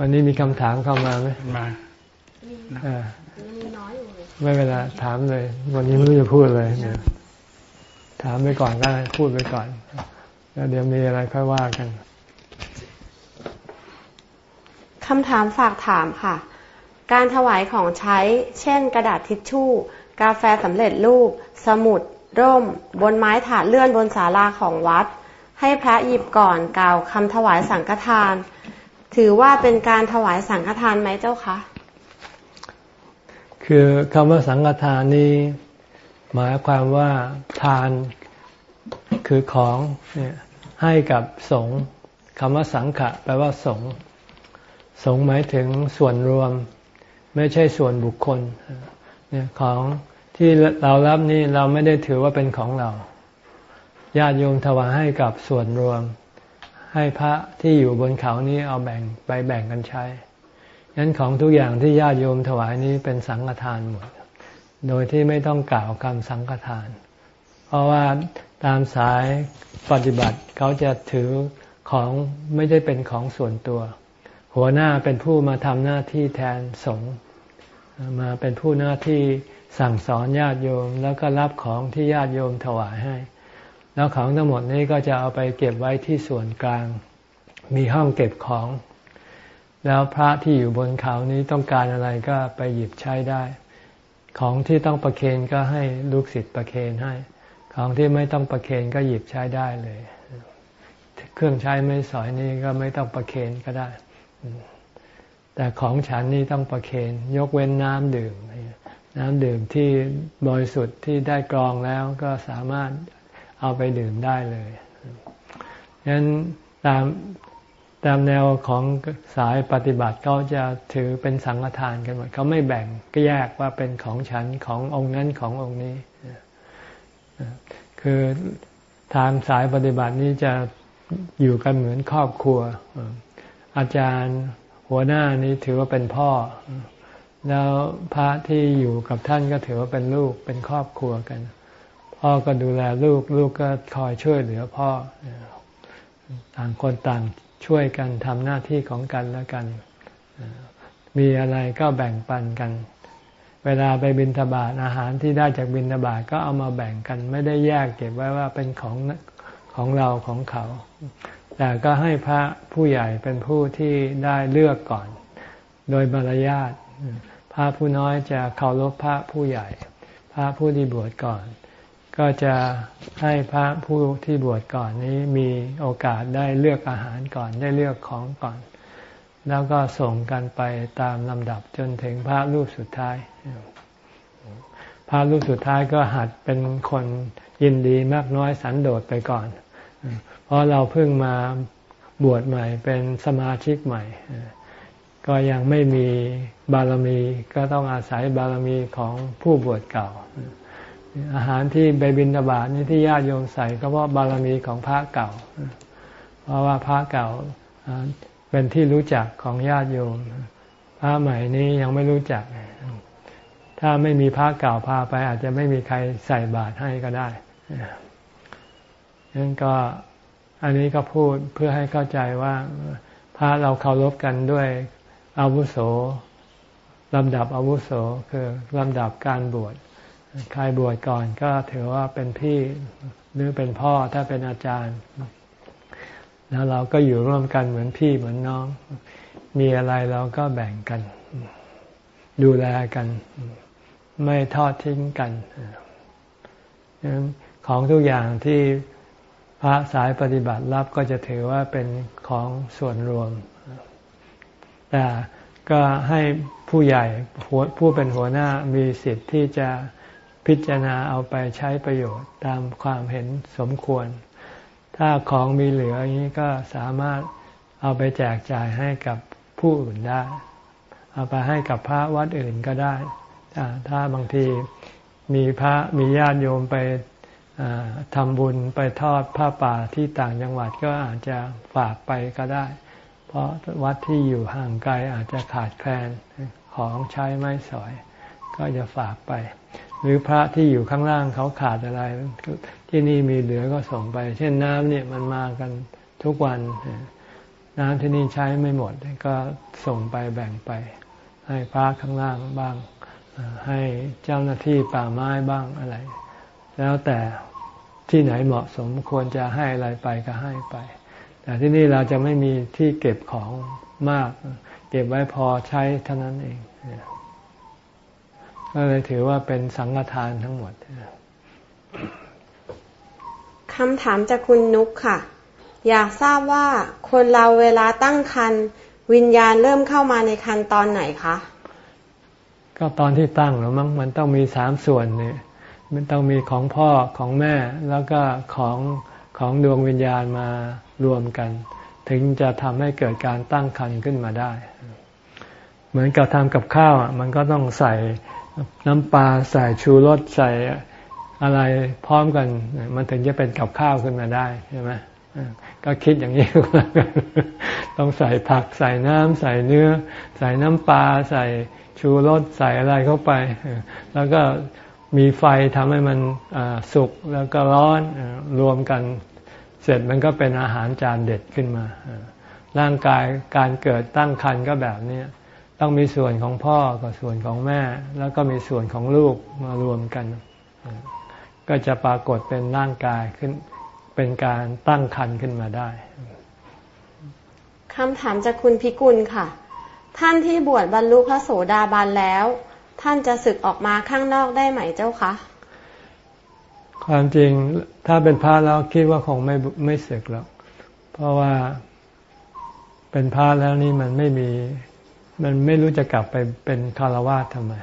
วันนี้มีคำถามเข้ามาไหมมาอ่ามีน้อยอยู่เลยไม่เวลาถามเลย วันนี้ไม่รู้จะพูดเลยเนี่ยถามไปก่อนก็ได้พูดไปก่อน แล้วเดี๋ยวมีอะไรค่อยว่ากันคำถามฝากถามค่ะ การถวายของใช้ เช่น กระดาษทิชชู่ กาแฟสำเร็จรูป สมุด ร่ม บนไม้ถาดเลื่อนบนศาลาของวัด ให้พระหยิบก่อนกล่าวคำถวายสังฆทาน ถือว่าเป็นการถวายสังฆทานไหมเจ้าคะ คือคำว่าสังฆทานนี้ หมายความว่าทานคือของเนี่ยให้กับสงฆ์คำว่าสังฆะแปลว่าสงฆ์สงฆ์หมายถึงส่วนรวม ไม่ใช่ส่วนบุคคลเนี่ยของที่เรารับนี่เราไม่ได้ถือว่าเป็นของเรา ญาติโยมถวายให้กับส่วนรวม ให้พระที่อยู่บนเขานี้เอาแบ่งไปแบ่งกันใช้งั้นของทุกอย่างที่ญาติโยมถวายนี้เป็นสังฆทานหมด โดยที่ไม่ต้องกล่าวคำสังฆทาน เพราะว่าตามสายปฏิบัติเขาจะถือของไม่ได้เป็นของส่วนตัว หัวหน้าเป็นผู้มาทำหน้าที่แทนสงฆ์มาเป็นผู้หน้าที่สั่งสอนญาติโยมแล้วก็รับของที่ญาติโยมถวายให้ แล้วของทั้งหมดนี้ก็จะเอาไปเก็บไว้ที่ส่วนกลาง มีห้องเก็บของ แล้วพระที่อยู่บนเขานี้ต้องการอะไรก็ไปหยิบใช้ได้ ของที่ต้องประเคนก็ให้ลูกศิษย์ประเคนให้ ของที่ไม่ต้องประเคนก็หยิบใช้ได้เลย เครื่องใช้ไม่สอยนี่ก็ไม่ต้องประเคนก็ได้ แต่ของฉันนี่ต้องประเคนยกเว้นน้ำดื่มน้ำดื่มที่บริสุทธิ์ที่ได้กรองแล้วก็สามารถ เอาไปดื่มได้เลยฉะนั้นตามตามแนวของสายปฏิบัติเขาจะถือเป็นสังฆทานกันหมดเขาไม่แบ่งก็แยกว่าเป็นของฉันขององค์นั้นขององค์นี้ คือทางสายปฏิบัตินี้จะอยู่กันเหมือนครอบครัว อาจารย์หัวหน้านี้ถือว่าเป็นพ่อ แล้วพระที่อยู่กับท่านก็ถือว่าเป็นลูกเป็นครอบครัวกัน พ่อก็ดูแลลูก ลูกก็คอยช่วยเหลือพ่อ ต่างคนต่างช่วยกันทำหน้าที่ของกันและกัน มีอะไรก็แบ่งปันกัน เวลาไปบิณฑบาตอาหารที่ได้จากบิณฑบาตก็เอามาแบ่งกัน ไม่ได้แยกเก็บไว้ว่าเป็นของของเราของเขา แต่ก็ให้พระผู้ใหญ่เป็นผู้ที่ได้เลือกก่อน โดยมารยาทพระผู้น้อยจะเคารพพระผู้ใหญ่ พระผู้ที่บวชก่อน ก็จะให้พระผู้ที่บวชก่อนนี้มีโอกาสได้เลือกอาหารก่อนได้เลือกของก่อน แล้วก็ส่งกันไปตามลำดับจนถึงพระรูปสุดท้าย พระรูปสุดท้ายก็หัดเป็นคนยินดีมากน้อยสันโดษไปก่อน เพราะเราเพิ่งมาบวชใหม่เป็นสมาชิกใหม่ ก็ยังไม่มีบารมีก็ต้องอาศัยบารมีของผู้บวชเก่า อาหารที่ไปบิณฑบาตนี่ที่ญาติโยมใส่ก็เพราะบารมีของพระเก่า เพราะว่าพระเก่าเป็นที่รู้จักของญาติโยม พระใหม่นี้ยังไม่รู้จัก ถ้าไม่มีพระเก่าพาไป อาจจะไม่มีใครใส่บาตรให้ก็ได้นั้นก็อันนี้ก็พูดเพื่อให้เข้าใจว่า พระเราเคารพกันด้วยอาวุโสลำดับอาวุโสคือลำดับการบวช ใครบวชก่อนก็ถือว่าเป็นพี่หรือเป็นพ่อถ้าเป็นอาจารย์ แล้วเราก็อยู่ร่วมกันเหมือนพี่เหมือนน้อง มีอะไรเราก็แบ่งกัน ดูแลกัน ไม่ทอดทิ้งกันของทุกอย่างที่พระสายปฏิบัติรับก็จะถือว่าเป็นของส่วนรวม แต่ก็ให้ผู้ใหญ่ผู้เป็นหัวหน้ามีสิทธิ์ที่จะ พิจารณาเอาไปใช้ประโยชน์ตามความเห็นสมควร ถ้าของมีเหลืออย่างนี้ก็สามารถเอาไปแจกจ่ายให้กับผู้อื่นได้ เอาไปให้กับพระวัดอื่นก็ได้ ถ้าบางทีมีพระมีญาติโยมไปทำบุญไปทอดผ้าป่าที่ต่างจังหวัดก็อาจจะฝากไปก็ได้ เพราะวัดที่อยู่ห่างไกลอาจจะขาดแคลนของใช้ไม้สอย ก็จะฝากไป หรือพระที่อยู่ข้างล่างเขาขาดอะไร ที่นี่มีเหลือก็ส่งไป เช่นน้ำเนี่ยมันมากันทุกวัน น้ำที่นี่ใช้ไม่หมด ก็ส่งไปแบ่งไป ให้พระข้างล่างบ้าง ให้เจ้าหน้าที่ป่าไม้บ้างอะไร แล้วแต่ที่ไหนเหมาะสมควรจะให้อะไรไปก็ให้ไป แต่ที่นี่เราจะไม่มีที่เก็บของมาก เก็บไว้พอใช้เท่านั้นเอง ก็เลยถือว่าเป็นสังฆทานทั้งหมดคำถามจากคุณนุกค่ะ อยากทราบว่าคนเราเวลาตั้งครรภ์วิญญาณเริ่มเข้ามาในครรภ์ตอนไหนคะก็ตอนที่ตั้งหรือมั้งมันต้องมีสามส่วนเนี่ย มันต้องมีของพ่อของแม่แล้วก็ของของดวงวิญญาณมารวมกัน ถึงจะทำให้เกิดการตั้งครรภ์ขึ้นมาได้ เหมือนกับทำกับข้าวอะมันก็ต้องใส่ น้ำปลาใส่ชูรสใส่อะไรพร้อมกัน มันถึงจะเป็นกับข้าวขึ้นมาได้ใช่ไหมก็คิดอย่างนี้ต้องใส่ผักใส่น้ำใส่เนื้อ ใส่น้ำปลาใส่ชูรสใส่อะไรเข้าไป แล้วก็มีไฟทำให้มันสุกแล้วก็ร้อนรวมกัน เสร็จมันก็เป็นอาหารจานเด็ดขึ้นมา ร่างกายการเกิดตั้งครรภ์ก็แบบนี้ ต้องมีส่วนของพ่อกับส่วนของแม่ แล้วก็มีส่วนของลูกมารวมกัน ก็จะปรากฏเป็นร่างกายขึ้นเป็นการตั้งครรภ์ขึ้นมาได้คำถามจากคุณพิกุลค่ะ ท่านที่บวชบรรลุพระโสดาบันแล้ว ท่านจะศึกออกมาข้างนอกได้ไหมเจ้าคะความจริงถ้าเป็นพระแล้วคิดว่าคงไม่ไม่ศึกหรอกเพราะว่าเป็นพระแล้วนี่มันไม่มี มันไม่รู้จะกลับไปเป็นคารวะทำไม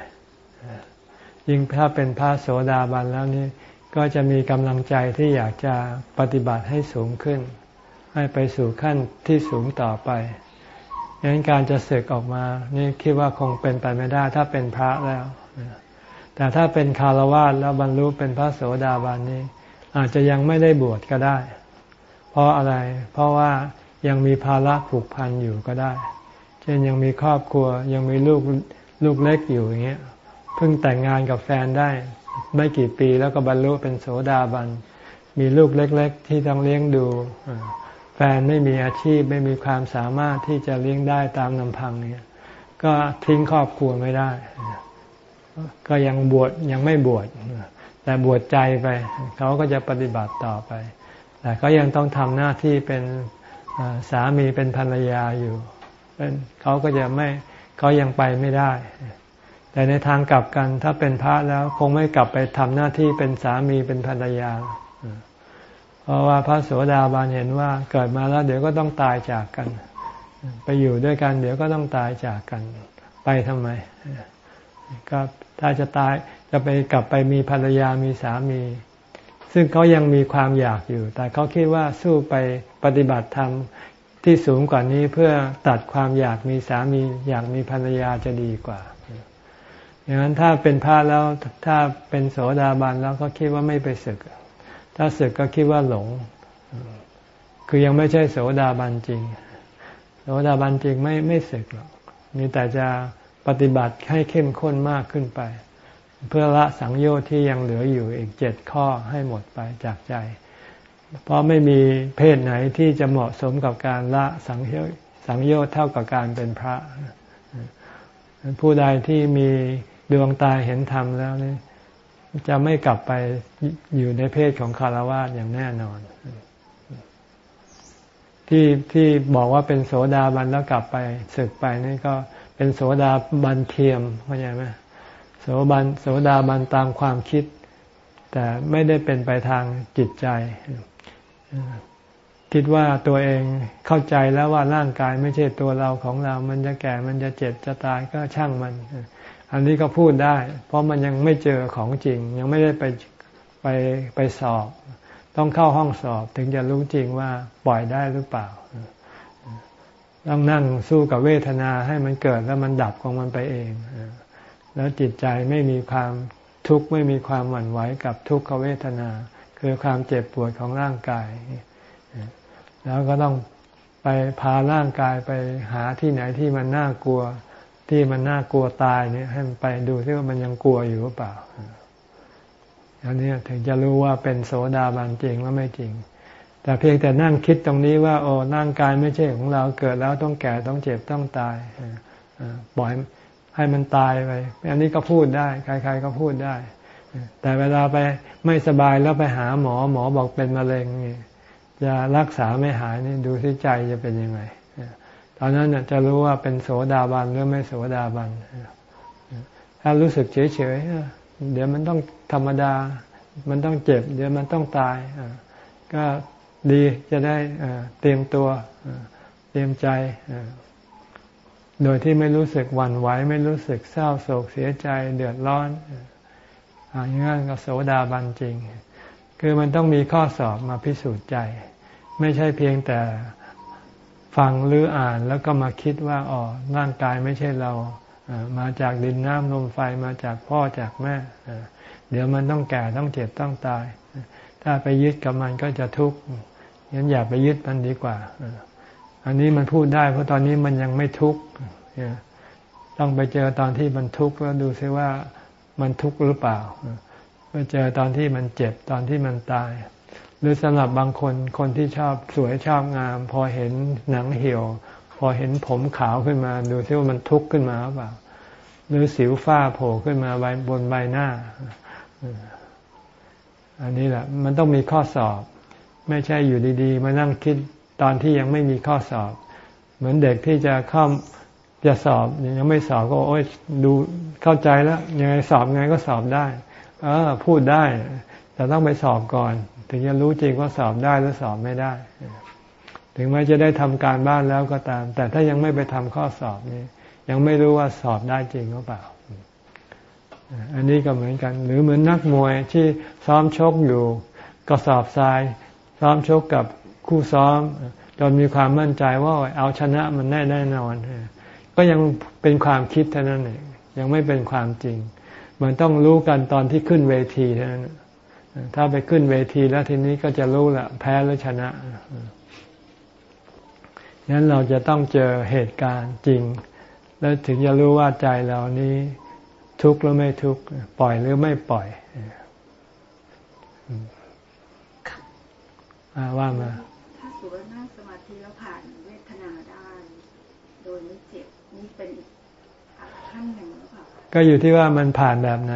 ยิ่งถ้าเป็นพระโสดาบันแล้วนี่ก็จะมีกำลังใจที่อยากจะปฏิบัติให้สูงขึ้น ให้ไปสู่ขั้นที่สูงต่อไปดังนั้นการจะศึกออกมา นี่คิดว่าคงเป็นไปไม่ได้ ถ้าเป็นพระแล้ว แต่ถ้าเป็นคารวะแล้วบรรลุเป็นพระโสดาบันนี้ อาจจะยังไม่ได้บวชก็ได้ เพราะอะไร เพราะว่ายังมีภาระผูกพันอยู่ก็ได้ เช่นยังมีครอบครัวยังมีลูกลูกเล็กอยู่อย่างเงี้ยเพิ่งแต่งงานกับแฟนได้ ไม่กี่ปีแล้วก็บรรลุเป็นโสดาบัน มีลูกเล็ก ๆ ที่ต้องเลี้ยงดู แฟนไม่มีอาชีพไม่มีความสามารถที่จะเลี้ยงได้ตามลำพังเนี่ยก็ทิ้งครอบครัวไม่ได้ ก็ยังบวชยังไม่บวชแต่บวชใจไป เขาก็จะปฏิบัติต่อไป แต่ก็ยังต้องทำหน้าที่เป็นสามีเป็นภรรยาอยู่ เขาก็จะไม่เขายังไปไม่ได้ แต่ในทางกลับกันถ้าเป็นพระแล้วคงไม่กลับไปทำหน้าที่เป็นสามีเป็นภรรยา เพราะว่าพระโสดาบันเห็นว่าเกิดมาแล้วเดี๋ยวก็ต้องตายจากกัน ไปอยู่ด้วยกัน เดี๋ยวก็ต้องตายจากกัน ไปทำไม ก็ถ้าจะตายจะไปกลับไปมีภรรยามีสามี ซึ่งเขายังมีความอยากอยู่ แต่เขาคิดว่าสู้ไปปฏิบัติธรรม ที่สูงกว่านี้เพื่อตัดความอยากมีสามีอยากมีภรรยาจะดีกว่าอย่างนั้นถ้าเป็นพระแล้วถ้าเป็นโสดาบันแล้วก็คิดว่าไม่ไปศึก ถ้าศึกก็คิดว่าหลง คือยังไม่ใช่โสดาบันจริง โสดาบันจริงไม่ไม่ศึกหรอกมีแต่จะปฏิบัติให้เข้มข้นมากขึ้นไป เพื่อละสังโยชน์ที่ยังเหลืออยู่อีกเจ็ดข้อให้หมดไปจากใจ เพราะไม่มีเพศไหนที่จะเหมาะสมกับการละสังโยชน์สังโยชน์เท่ากับการเป็นพระ ผู้ใดที่มีดวงตาเห็นธรรมแล้วนี่จะไม่กลับไปอยู่ในเพศของคารวะอย่างแน่นอน ที่ที่บอกว่าเป็นโสดาบันแล้วกลับไปศึกไปนี่ก็เป็นโสดาบันเทียมเข้าใจไหมโสบันโสดาบันตามความคิด แต่ไม่ได้เป็นไปทางจิตใจ คิดว่าตัวเองเข้าใจแล้วว่าร่างกายไม่ใช่ตัวเราของเรา มันจะแก่ มันจะเจ็บ จะตายก็ช่างมัน อันนี้ก็พูดได้ เพราะมันยังไม่เจอของจริง ยังไม่ได้ไปไปไปสอบ ต้องเข้าห้องสอบถึงจะรู้จริงว่าปล่อยได้หรือเปล่า ต้องนั่งสู้กับเวทนาให้มันเกิดแล้วมันดับของมันไปเอง แล้วจิตใจไม่มีความทุกข์ไม่มีความหวั่นไหวกับทุกขเวทนา คือความเจ็บปวดของร่างกาย แล้วก็ต้องไปพาร่างกายไปหาที่ไหนที่มันน่ากลัว ที่มันน่ากลัวตายเนี่ยให้มันไปดูที่ว่ามันยังกลัวอยู่หรือเปล่าอันนี้ถึงจะรู้ว่าเป็นโสดาบันจริงหรือไม่จริง แต่เพียงแต่นั่งคิดตรงนี้ว่าโอ้ร่างกายไม่ใช่ของเราเกิดแล้วต้องแก่ต้องเจ็บต้องตายปล่อยให้มันตายไปอันนี้ก็พูดได้ ใคร ๆ ก็พูดได้ แต่เวลาไปไม่สบายแล้วไปหาหมอหมอบอกเป็นมะเร็งนี่จะรักษาไม่หายนี่ดูที่ใจจะเป็นยังไงตอนนั้นจะรู้ว่าเป็นโสดาบันหรือไม่โสดาบันถ้ารู้สึกเฉยๆเดี๋ยวมันต้องธรรมดา มันต้องเจ็บ เดี๋ยวมันต้องตายก็ดีจะได้เตรียมตัวเตรียมใจโดยที่ไม่รู้สึกหวั่นไหวไม่รู้สึกเศร้าโศกเสียใจเดือดร้อน อย่างนั้นก็โสดาบันจริง คือมันต้องมีข้อสอบมาพิสูจน์ใจ ไม่ใช่เพียงแต่ฟังหรืออ่านแล้วก็มาคิดว่าอ๋อร่างกายไม่ใช่เรามาจากดินน้ำลมไฟมาจากพ่อจากแม่ เดี๋ยวมันต้องแก่ต้องเจ็บต้องตาย ถ้าไปยึดกับมันก็จะทุกข์งั้นอย่าไปยึดมันดีกว่า อันนี้มันพูดได้ เพราะตอนนี้มันยังไม่ทุกข์ต้องไปเจอตอนที่มันทุกข์แล้วดูซิว่า มันทุกข์หรือเปล่าไปเจอตอนที่มันเจ็บตอนที่มันตาย หรือสำหรับบางคนคนที่ชอบสวยชอบงาม พอเห็นหนังเหี่ยว พอเห็นผมขาวขึ้นมา ดูซิว่ามันทุกข์ขึ้นมาหรือเปล่า หรือสิวฝ้าโผล่ขึ้นมาบนใบหน้า อันนี้แหละ มันต้องมีข้อสอบ ไม่ใช่อยู่ดี ๆ มานั่งคิดตอนที่ยังไม่มีข้อสอบ เหมือนเด็กที่จะเข้า จะสอบยังไม่สอบก็โอ้ยดูเข้าใจแล้ว ยังไงสอบไงก็สอบได้ เออ พูดได้ แต่ต้องไปสอบก่อน ถึงจะรู้จริงว่าสอบได้หรือสอบไม่ได้ ถึงแม้จะได้ทำการบ้านแล้วก็ตาม แต่ถ้ายังไม่ไปทำข้อสอบนี่ยังไม่รู้ว่าสอบได้จริงหรือเปล่า อันนี้ก็เหมือนกัน หรือเหมือนนักมวยที่ซ้อมชกอยู่ก็สอบทราย ซ้อมชกกับคู่ซ้อมจนมีความมั่นใจว่าเอาชนะมันได้แน่นอน ก็ยังเป็นความคิดเท่านั้นเองยังไม่เป็นความจริง มันต้องรู้กันตอนที่ขึ้นเวทีเท่านั้นถ้าไปขึ้นเวทีแล้วทีนี้ก็จะรู้ละแพ้หรือชนะนั้นเราจะต้องเจอเหตุการณ์จริง แล้วถึงจะรู้ว่าใจเรานี้ทุกข์หรือไม่ทุกข์ปล่อยหรือไม่ปล่อยว่ามาสุว่านั่งสมาธิแล้วผ่านเวทนาได้ โดยไม่เจ็บนี่เป็นอีก ขั้นหนึ่งหรือเปล่าก็อยู่ที่ว่ามันผ่านแบบไหน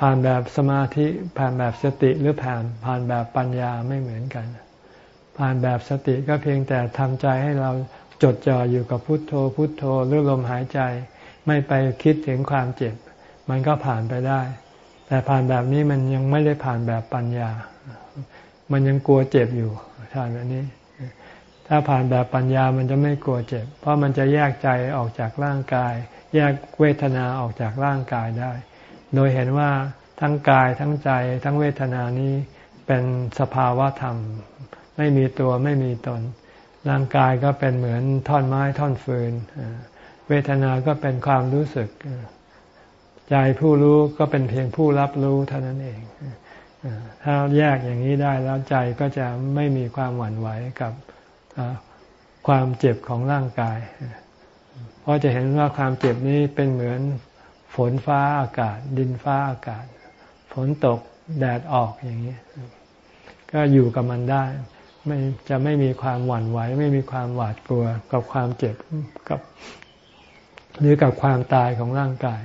ผ่านแบบสมาธิ ผ่านแบบสติหรือผ่านผ่านแบบปัญญาไม่เหมือนกัน ผ่านแบบสติก็เพียงแต่ทำใจให้เราจดจ่ออยู่กับพุทโธ พุทโธหรือลมหายใจ ไม่ไปคิดถึงความเจ็บ มันก็ผ่านไปได้ แต่ผ่านแบบนี้มันยังไม่ได้ผ่านแบบปัญญา มันยังกลัวเจ็บอยู่ท่านแบบนี้ ถ้าผ่านแบบปัญญามันจะไม่กลัวเจ็บ เพราะมันจะแยกใจออกจากร่างกาย แยกเวทนาออกจากร่างกายได้ โดยเห็นว่าทั้งกายทั้งใจทั้งเวทนานี้เป็นสภาวะธรรม ไม่มีตัวไม่มีตน ร่างกายก็เป็นเหมือนท่อนไม้ท่อนฟืน เวทนาก็เป็นความรู้สึก ใจผู้รู้ก็เป็นเพียงผู้รับรู้เท่านั้นเอง ถ้าแยกอย่างนี้ได้แล้วใจก็จะไม่มีความหวั่นไหวกับความเจ็บของร่างกาย ราะจะเห็นว่าความเจ็บนี้เป็นเหมือนฝนฟ้าอากาศ ดินฟ้าอากาศ ฝนตกแดดออกอย่างนี้ ก็อยู่กับมันได้ ไม่จะไม่มีความหวั่นไหว ไม่มีความหวาดกลัวกับความเจ็บกับหรือกับความตายของร่างกาย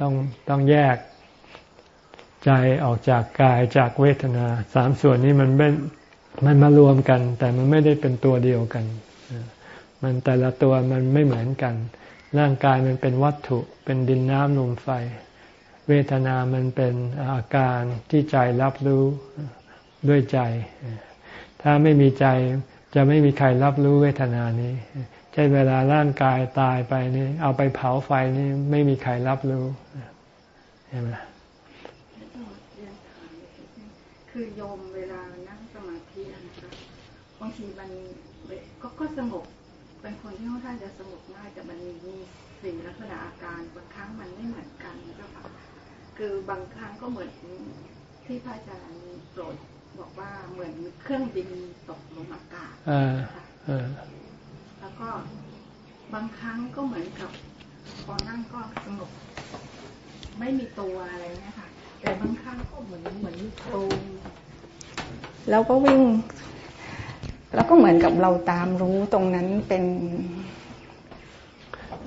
ต้องต้องแยกใจออกจากกายจากเวทนา สามส่วนนี้มันเป็นมันมารวมกัน แต่มันไม่ได้เป็นตัวเดียวกัน มันแต่ละตัวมันไม่เหมือนกัน ร่างกายมันเป็นวัตถุเป็นดินน้ำลมไฟ เวทนามันเป็นอาการที่ใจรับรู้ด้วยใจ ถ้าไม่มีใจจะไม่มีใครรับรู้เวทนานี้ใช่เวลาร่างกายตายไปนี่ เอาไปเผาไฟนี่ไม่มีใครรับรู้ใช่ไหมคือโยมเวลานั่งสมาธินะคะบางทีมันก็ก็สงบ เป็นคนที่ค่อนข้างจะสงบง่ายแต่มันมีสิ่งลักษณะอาการบางครั้งมันไม่เหมือนกันนะเจ้าค่ะคือบางครั้งก็เหมือนที่พระอาจารย์โปรดบอกว่าเหมือนเครื่องบินตกลงอากาศแล้วก็บางครั้งก็เหมือนกับพอนั่งก็สงบไม่มีตัวอะไรเนี่ยค่ะ แต่บางครั้งก็เหมือนเหมือนมีโครงแล้วก็วิ่ง แล้วก็เหมือนกับเราตามรู้ตรงนั้นเป็น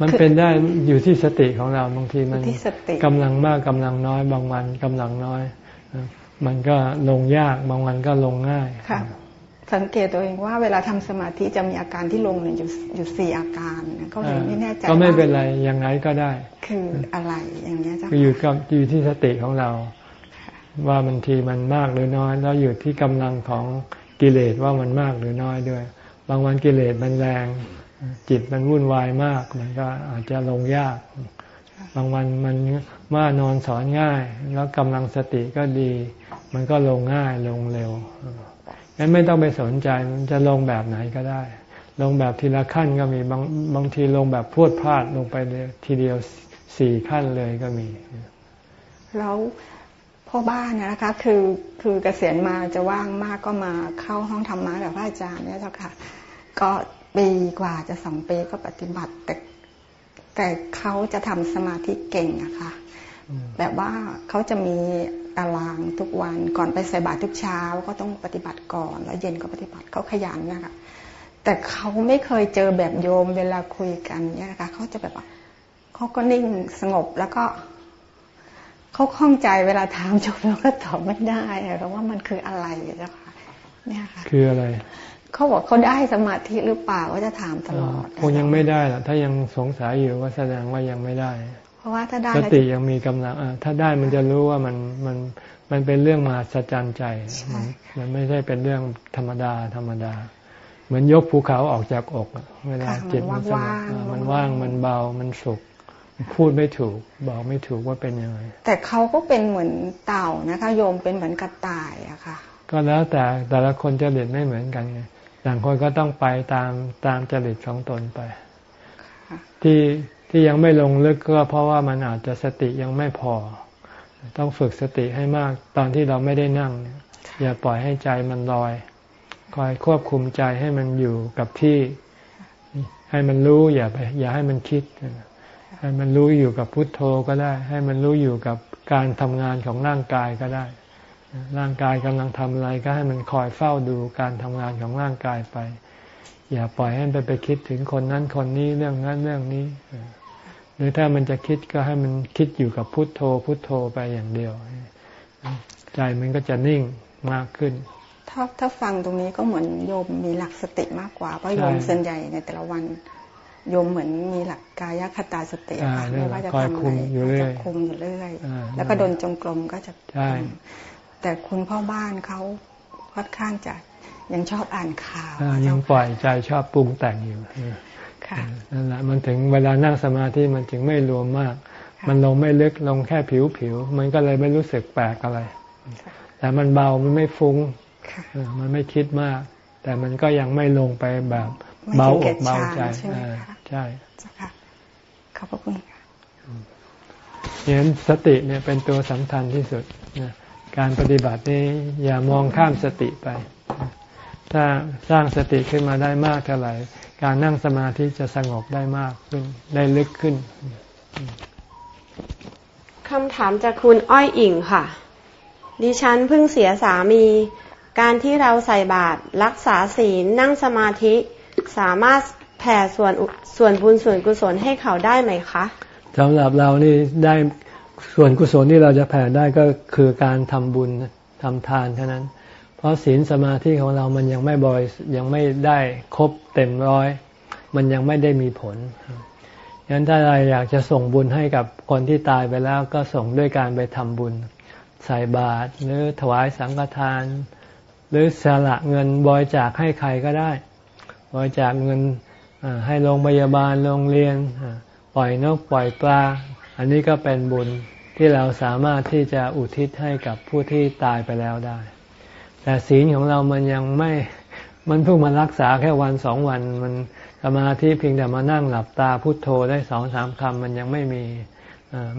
มันเป็นได้อยู่ที่สติของเราบางทีมันที่สติกำลังมากกำลังน้อย บางวันกำลังน้อยเออมันก็ลงยากบางวันก็ลงง่ายค่ะสังเกตตัวเองว่าเวลาทำสมาธิจะมีอาการที่ลงเนี่ยอยู่อยู่สี่อาการก็เลยไม่แน่ใจก็ไม่เป็นว่าไรยังไงก็ได้ คืออะไรอย่างเงี้ยเจ้าคืออยู่กับอยู่ที่สติของเรา ว่าบางทีมันมากหรือน้อย แล้วอยู่ที่กำลังของ กิเลสว่ามันมากหรือน้อยด้วย บางวันกิเลสมันแรง จิตมันวุ่นวายมาก มันก็อาจจะลงยาก บางวันมันว่านอนสอนง่าย แล้วกำลังสติก็ดี มันก็ลงง่ายลงเร็วงั้นไม่ต้องไปสนใจมันจะลงแบบไหนก็ได้ ลงแบบทีละขั้นก็มีบางบางทีลงแบบพรวดพลาดลงไปทีเดียวสี่ขั้นเลยก็มีแล้ว พ่อบ้านนะคะคือคือเกษียณมาจะว่างมากก็มาเข้าห้องธรรมะกับพระอาจารย์เนี่ยเจ้าค่ะ ก็ปีกว่าจะสองปีก็ปฏิบัติ แต่แต่เขาจะทำสมาธิเก่งอะค่ะแบบว่าเขาจะมีตารางทุกวันก่อนไปใส่บาตรทุกเช้าก็ต้องปฏิบัติก่อน แล้วเย็นก็ปฏิบัติเขาขยันนะคะแต่เขาไม่เคยเจอแบบโยมเวลาคุยกันเนี่ยนะคะเขาจะแบบว่าเขาก็นิ่งสงบแล้วก็ เขาคล่องใจเวลาถามจบแล้วก็ตอบไม่ได้อะแล้วว่ามันคืออะไรเจ้าค่ะเนี่ยค่ะคืออะไรเขาบอกเขาได้สมาธิหรือเปล่าก็จะถามตลอดคงยังไม่ได้หรอกถ้ายังสงสัยอยู่ก็แสดงว่ายังไม่ได้ เพราะว่าถ้าได้สแล้วติจะยังมีกำลังอะถ้าได้มันจะรู้ว่ามันมันมันเป็นเรื่องมหัศจรรย์ใจใช่มันมันไม่ใช่เป็นเรื่องธรรมดาธรรมดา เหมือนยกภูเขาออกจากอกอะเวลาค่ะจิตมัมันนสงบว่างๆอะมันว่างๆว่างมันเบามันสุข พูดไม่ถูก บอกไม่ถูกว่าเป็นยังไง แต่เขาก็เป็นเหมือนเต่านะคะ โยมเป็นเหมือนกระต่ายอะค่ะ ก็แล้วแต่แต่ละคนจริตไม่เหมือนกันไงต่างคนก็ต้องไปตามตามจริตของตนไปค่ะที่ที่ยังไม่ลงลึกก็เพราะว่ามันอาจจะสติยังไม่พอ ต้องฝึกสติให้มากตอนที่เราไม่ได้นั่งเนี่ยอย่าปล่อยให้ใจมันลอย คอยควบคุมใจให้มันอยู่กับที่ ให้มันรู้อย่าไป อย่าให้มันคิด ให้มันรู้อยู่กับพุทโธก็ได้ ให้มันรู้อยู่กับการทำงานของร่างกายก็ได้ ร่างกายกำลังทำอะไรก็ให้มันคอยเฝ้าดูการทำงานของร่างกายไป อย่าปล่อยให้มันไปคิดถึงคนนั้นคนนี้เรื่องนั้นเรื่องนี้ หรือถ้ามันจะคิดก็ให้มันคิดอยู่กับพุทโธ พุทโธไปอย่างเดียว ใจมันก็จะนิ่งมากขึ้นถ้าถ้าฟังตรงนี้ก็เหมือนโยมมีหลักสติมากกว่าเพราะโยมใช่ส่วนใหญ่ในแต่ละวัน โยมเหมือนมีหลักกายคตาสติอะค่ะอ่าไม่ว่าจะคอยทำคุอะไรมอยู่เรื่อยจะคุมอยู่เรื่อยอ่าแล้วก็เดนจงกรมก็จะใช่แต่คุณพ่อบ้านเขาค่อนข้างจะยังชอบอ่านข่าวอ่ายังปล่อยใจชอบปรุงแต่งอยู่ค่ะนั่นแหละมันถึงเวลานั่งสมาธิมันจึงไม่รวมมากค่ะมันลงไม่ลึกลงแค่ผิวผิวๆมันก็เลยไม่รู้สึกแปลกอะไร แต่มันเบามันไม่ฟุง้งค่ะเออมันไม่คิดมาก แต่มันก็ยังไม่ลงไปแบบไม่เบาถึงอแก่กเบาใจฌานใช่ไหมเออคะ ใช่เจ้าค่ะขอบพระคุณค่ะฉะนั้นสติเนี่ยเป็นตัวสำคัญที่สุดนะการปฏิบัตินี้อย่ามองข้ามสติไป ถ้าสร้างสติขึ้นมาได้มากเท่าไหร่ การนั่งสมาธิจะสงบได้มากขึ้น ได้ลึกขึ้นคำถามจากคุณอ้อยอิ่งค่ะ ดิฉันเพิ่งเสียสามี การที่เราใส่บาตรรักษาศีลนั่งสมาธิสามารถ แผ่ส่วนส่วนบุญส่วนกุศลให้เขาได้ไหมคะสำหรับเรานี่ได้ส่วนกุศลที่เราจะแผ่ได้ก็คือการทำบุญทำทานเท่านั้น เพราะศีลสมาธิของเรามันยังไม่บริสุทธิ์ยังไม่ได้ครบเต็มร้อย มันยังไม่ได้มีผลงั้นถ้าเราอยากจะส่งบุญให้กับคนที่ตายไปแล้วก็ส่งด้วยการไปทำบุญ ใส่บาตรหรือถวายสังฆทาน หรือสละเงินบริจาคให้ใครก็ได้บริจาคเงิน ให้โรงพยาบาลโรงเรียนปล่อยนกปล่อยปลา อันนี้ก็เป็นบุญที่เราสามารถที่จะอุทิศให้กับผู้ที่ตายไปแล้วได้ แต่ศีลของเรามันยังไม่มันเพิ่งมารักษาแค่วันสองวัน มันสมาธิเพียงแต่มานั่งหลับตาพุโทโธได้สองสามคำมันยังไม่มี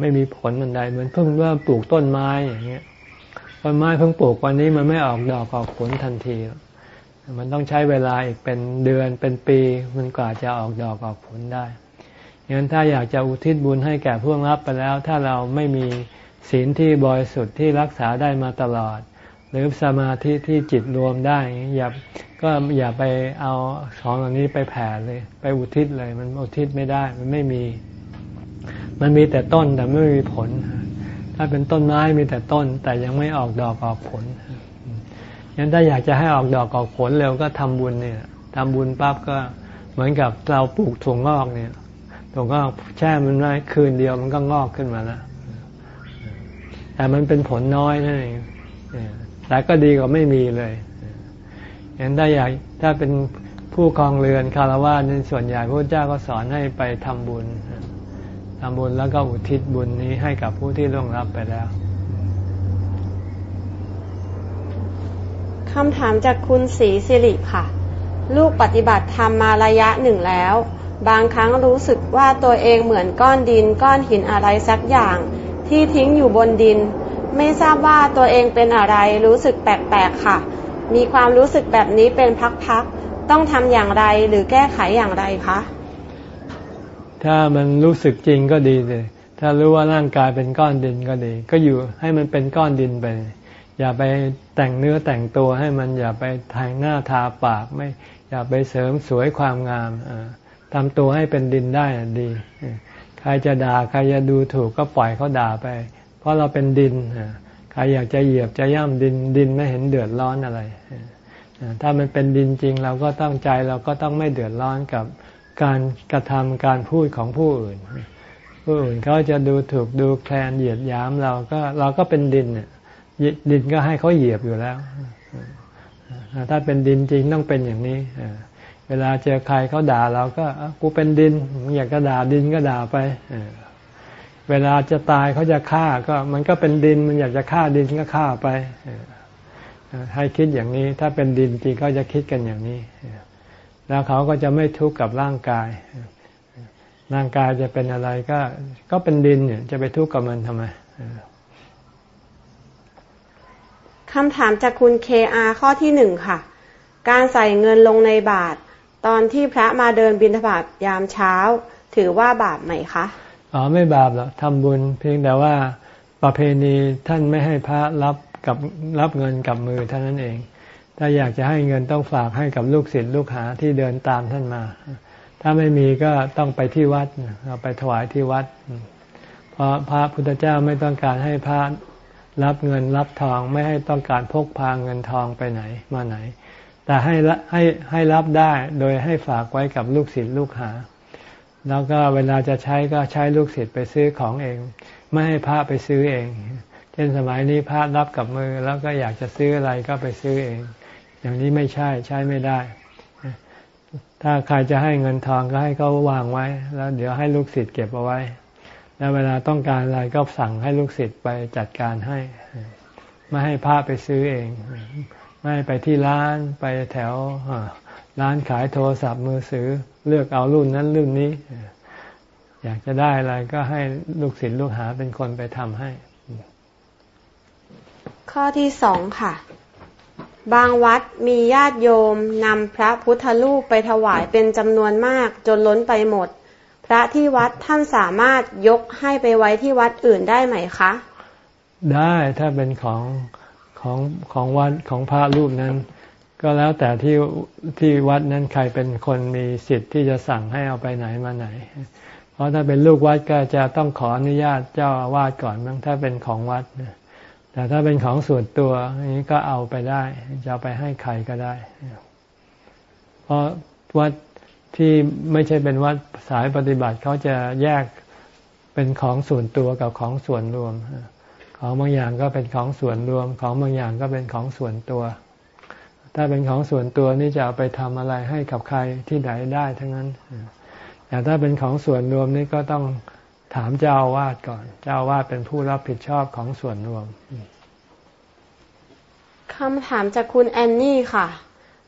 ไม่มีผลมันใดเหมือนเพิ่งว่าปลูกต้นไม้อย่างเงี้ยต้นไม้เพิ่งปลูกวันนี้มันไม่ออกดอกออกผลทันที มันต้องใช้เวลาอีกเป็นเดือนเป็นปีมันกว่าจะออกดอกออกผลได้งั้นถ้าอยากจะอุทิศบุญให้แก่ผู้รับไปแล้ว ถ้าเราไม่มีศีลที่บริสุทธิ์ที่รักษาได้มาตลอด หรือสมาธิที่จิตรวมได้อย่าก็อย่าไปเอาของเหล่านี้ไปแผ่เลย ไปอุทิศเลย มันอุทิศไม่ได้ มันไม่มี มันมีแต่ต้นแต่ไม่มีผล ถ้าเป็นต้นไม้มีแต่ต้น แต่ยังไม่ออกดอกออกผล ยันถ้าอยากจะให้ออกดอกออกผลเร็วก็ทำบุญเนี่ยทำบุญปั๊บก็เหมือนกับเราปลูกถั่วงอกเนี่ยถั่วงอกแช่มันไว้คืนเดียวมันก็งอกขึ้นมาแล้วแต่มันเป็นผลน้อยนั่นเองแต่ก็ดีกว่าไม่มีเลยเห็นได้อยากถ้าเป็นผู้ครองเรือนคารวะในส่วนใหญ่พระเจ้าก็สอนให้ไปทำบุญทำบุญแล้วก็อุทิศบุญนี้ให้กับผู้ที่ล่วงลับไปแล้ว คำถามจากคุณศรีสิริค่ะ ลูกปฏิบัติธรรมมาระยะหนึ่งแล้ว บางครั้งรู้สึกว่าตัวเองเหมือนก้อนดินก้อนหินอะไรสักอย่าง ที่ทิ้งอยู่บนดิน ไม่ทราบว่าตัวเองเป็นอะไรรู้สึกแปลกๆค่ะ มีความรู้สึกแบบนี้เป็นพักๆ ต้องทำอย่างไรหรือแก้ไขอย่างไรคะ ถ้ามันรู้สึกจริงก็ดีเลยถ้ารู้ว่าร่างกายเป็นก้อนดินก็ดี ก็อยู่ให้มันเป็นก้อนดินไป อย่าไป แต่งเนื้อแต่งตัวให้มันอย่าไปทางหน้าทาปากไม่อย่าไปเสริมสวยความงามทำตัวให้เป็นดินได้ดีใครจะด่าใครจะดูถูกก็ปล่อยเขาด่าไป เพราะเราเป็นดินใครอยากจะเหยียบจะย่ำดินดินไม่เห็นเดือดร้อนอะไรถ้ามันเป็นดินจริงเราก็ต้องใจเราก็ต้องไม่เดือดร้อนกับการกระทำการพูดของผู้อื่น ผู้อื่นเขาจะดูถูกดูแคลนเหยียดย้ำเราก็เราก็เป็นดินเนี่ย ดินก็ให้เขาเหยียบอยู่แล้ว ถ้าเป็นดินจริงต้องเป็นอย่างนี้เวลาเจอใครเขาด่าเราก็กูเป็นดินอยากจะด่าดินก็ด่าไปเวลาจะตายเขาจะฆ่าก็มันก็เป็นดินมันอยากจะฆ่าดินก็ฆ่าไปให้คิดอย่างนี้ ถ้าเป็นดินจริงก็จะคิดกันอย่างนี้ แล้วเขาก็จะไม่ทุกข์กับร่างกาย ร่างกายจะเป็นอะไรก็ ก็เป็นดินเนี่ยจะไปทุกข์กับมันทำไม คำถามจากคุณเคอาข้อที่หนึ่งค่ะ การใส่เงินลงในบาท ตอนที่พระมาเดินบิณฑบาตยามเช้า ถือว่าบาปไหมคะ อ๋อไม่บาปหรอกทำบุญเพียงแต่ว่าประเพณีท่านไม่ให้พระรับกับรับเงินกับมือเท่านั้นเอง ถ้าอยากจะให้เงินต้องฝากให้กับลูกศิษย์ลูกหาที่เดินตามท่านมา ถ้าไม่มีก็ต้องไปที่วัดเอาไปถวายที่วัด เพราะพระพุทธเจ้าไม่ต้องการให้พระ รับเงินรับทองไม่ให้ต้องการพกพาเงินทองไปไหนมาไหน แต่ให้ให้ให้รับได้โดยให้ฝากไว้กับลูกศิษย์ลูกหา แล้วก็เวลาจะใช้ก็ใช้ลูกศิษย์ไปซื้อของเอง ไม่ให้พระไปซื้อเอง เช่นสมัยนี้พระรับกับมือแล้วก็อยากจะซื้ออะไรก็ไปซื้อเอง อย่างนี้ไม่ใช่ใช้ไม่ได้ ถ้าใครจะให้เงินทองก็ให้เขาวางไว้ แล้วเดี๋ยวให้ลูกศิษย์เก็บเอาไว้ แล้วเวลาต้องการอะไรก็สั่งให้ลูกศิษย์ไปจัดการให้ ไม่ให้พระไปซื้อเอง ไม่ไปที่ร้านไปแถวร้านขายโทรศัพท์มือถือเลือกเอารุ่นนั้นรุ่นนี้ อยากจะได้อะไรก็ให้ลูกศิษย์ลูกหาเป็นคนไปทำให้ ข้อที่สองค่ะ บางวัดมีญาติโยมนำพระพุทธรูปไปถวายเป็นจำนวนมากจนล้นไปหมด พระที่วัดท่านสามารถยกให้ไปไว้ที่วัดอื่นได้ไหมคะ ได้ถ้าเป็นของของของวัดของพระรูปนั้น ก็แล้วแต่ที่ที่วัดนั้นใครเป็นคนมีสิทธิ์ที่จะสั่งให้เอาไปไหนมาไหน เพราะถ้าเป็นลูกวัดก็จะต้องขออนุญาตเจ้าอาวาสก่อนมั้งถ้าเป็นของวัดแต่ถ้าเป็นของส่วนตัวนี้ก็เอาไปได้ จะเอาไปให้ใครก็ได้ เพราะวัด ที่ไม่ใช่เป็นวัดสายปฏิบัติเขาจะแยกเป็นของส่วนตัวกับของส่วนรวม ของบางอย่างก็เป็นของส่วนรวม ของบางอย่างก็เป็นของส่วนตัว ถ้าเป็นของส่วนตัวนี่จะเอาไปทำอะไรให้กับใครที่ไหนได้ทั้งนั้นแต่ถ้าเป็นของส่วนรวมนี่ก็ต้องถามเจ้าวาดก่อน เจ้าวาดเป็นผู้รับผิดชอบของส่วนรวมคำถามจากคุณแอนนี่ค่ะ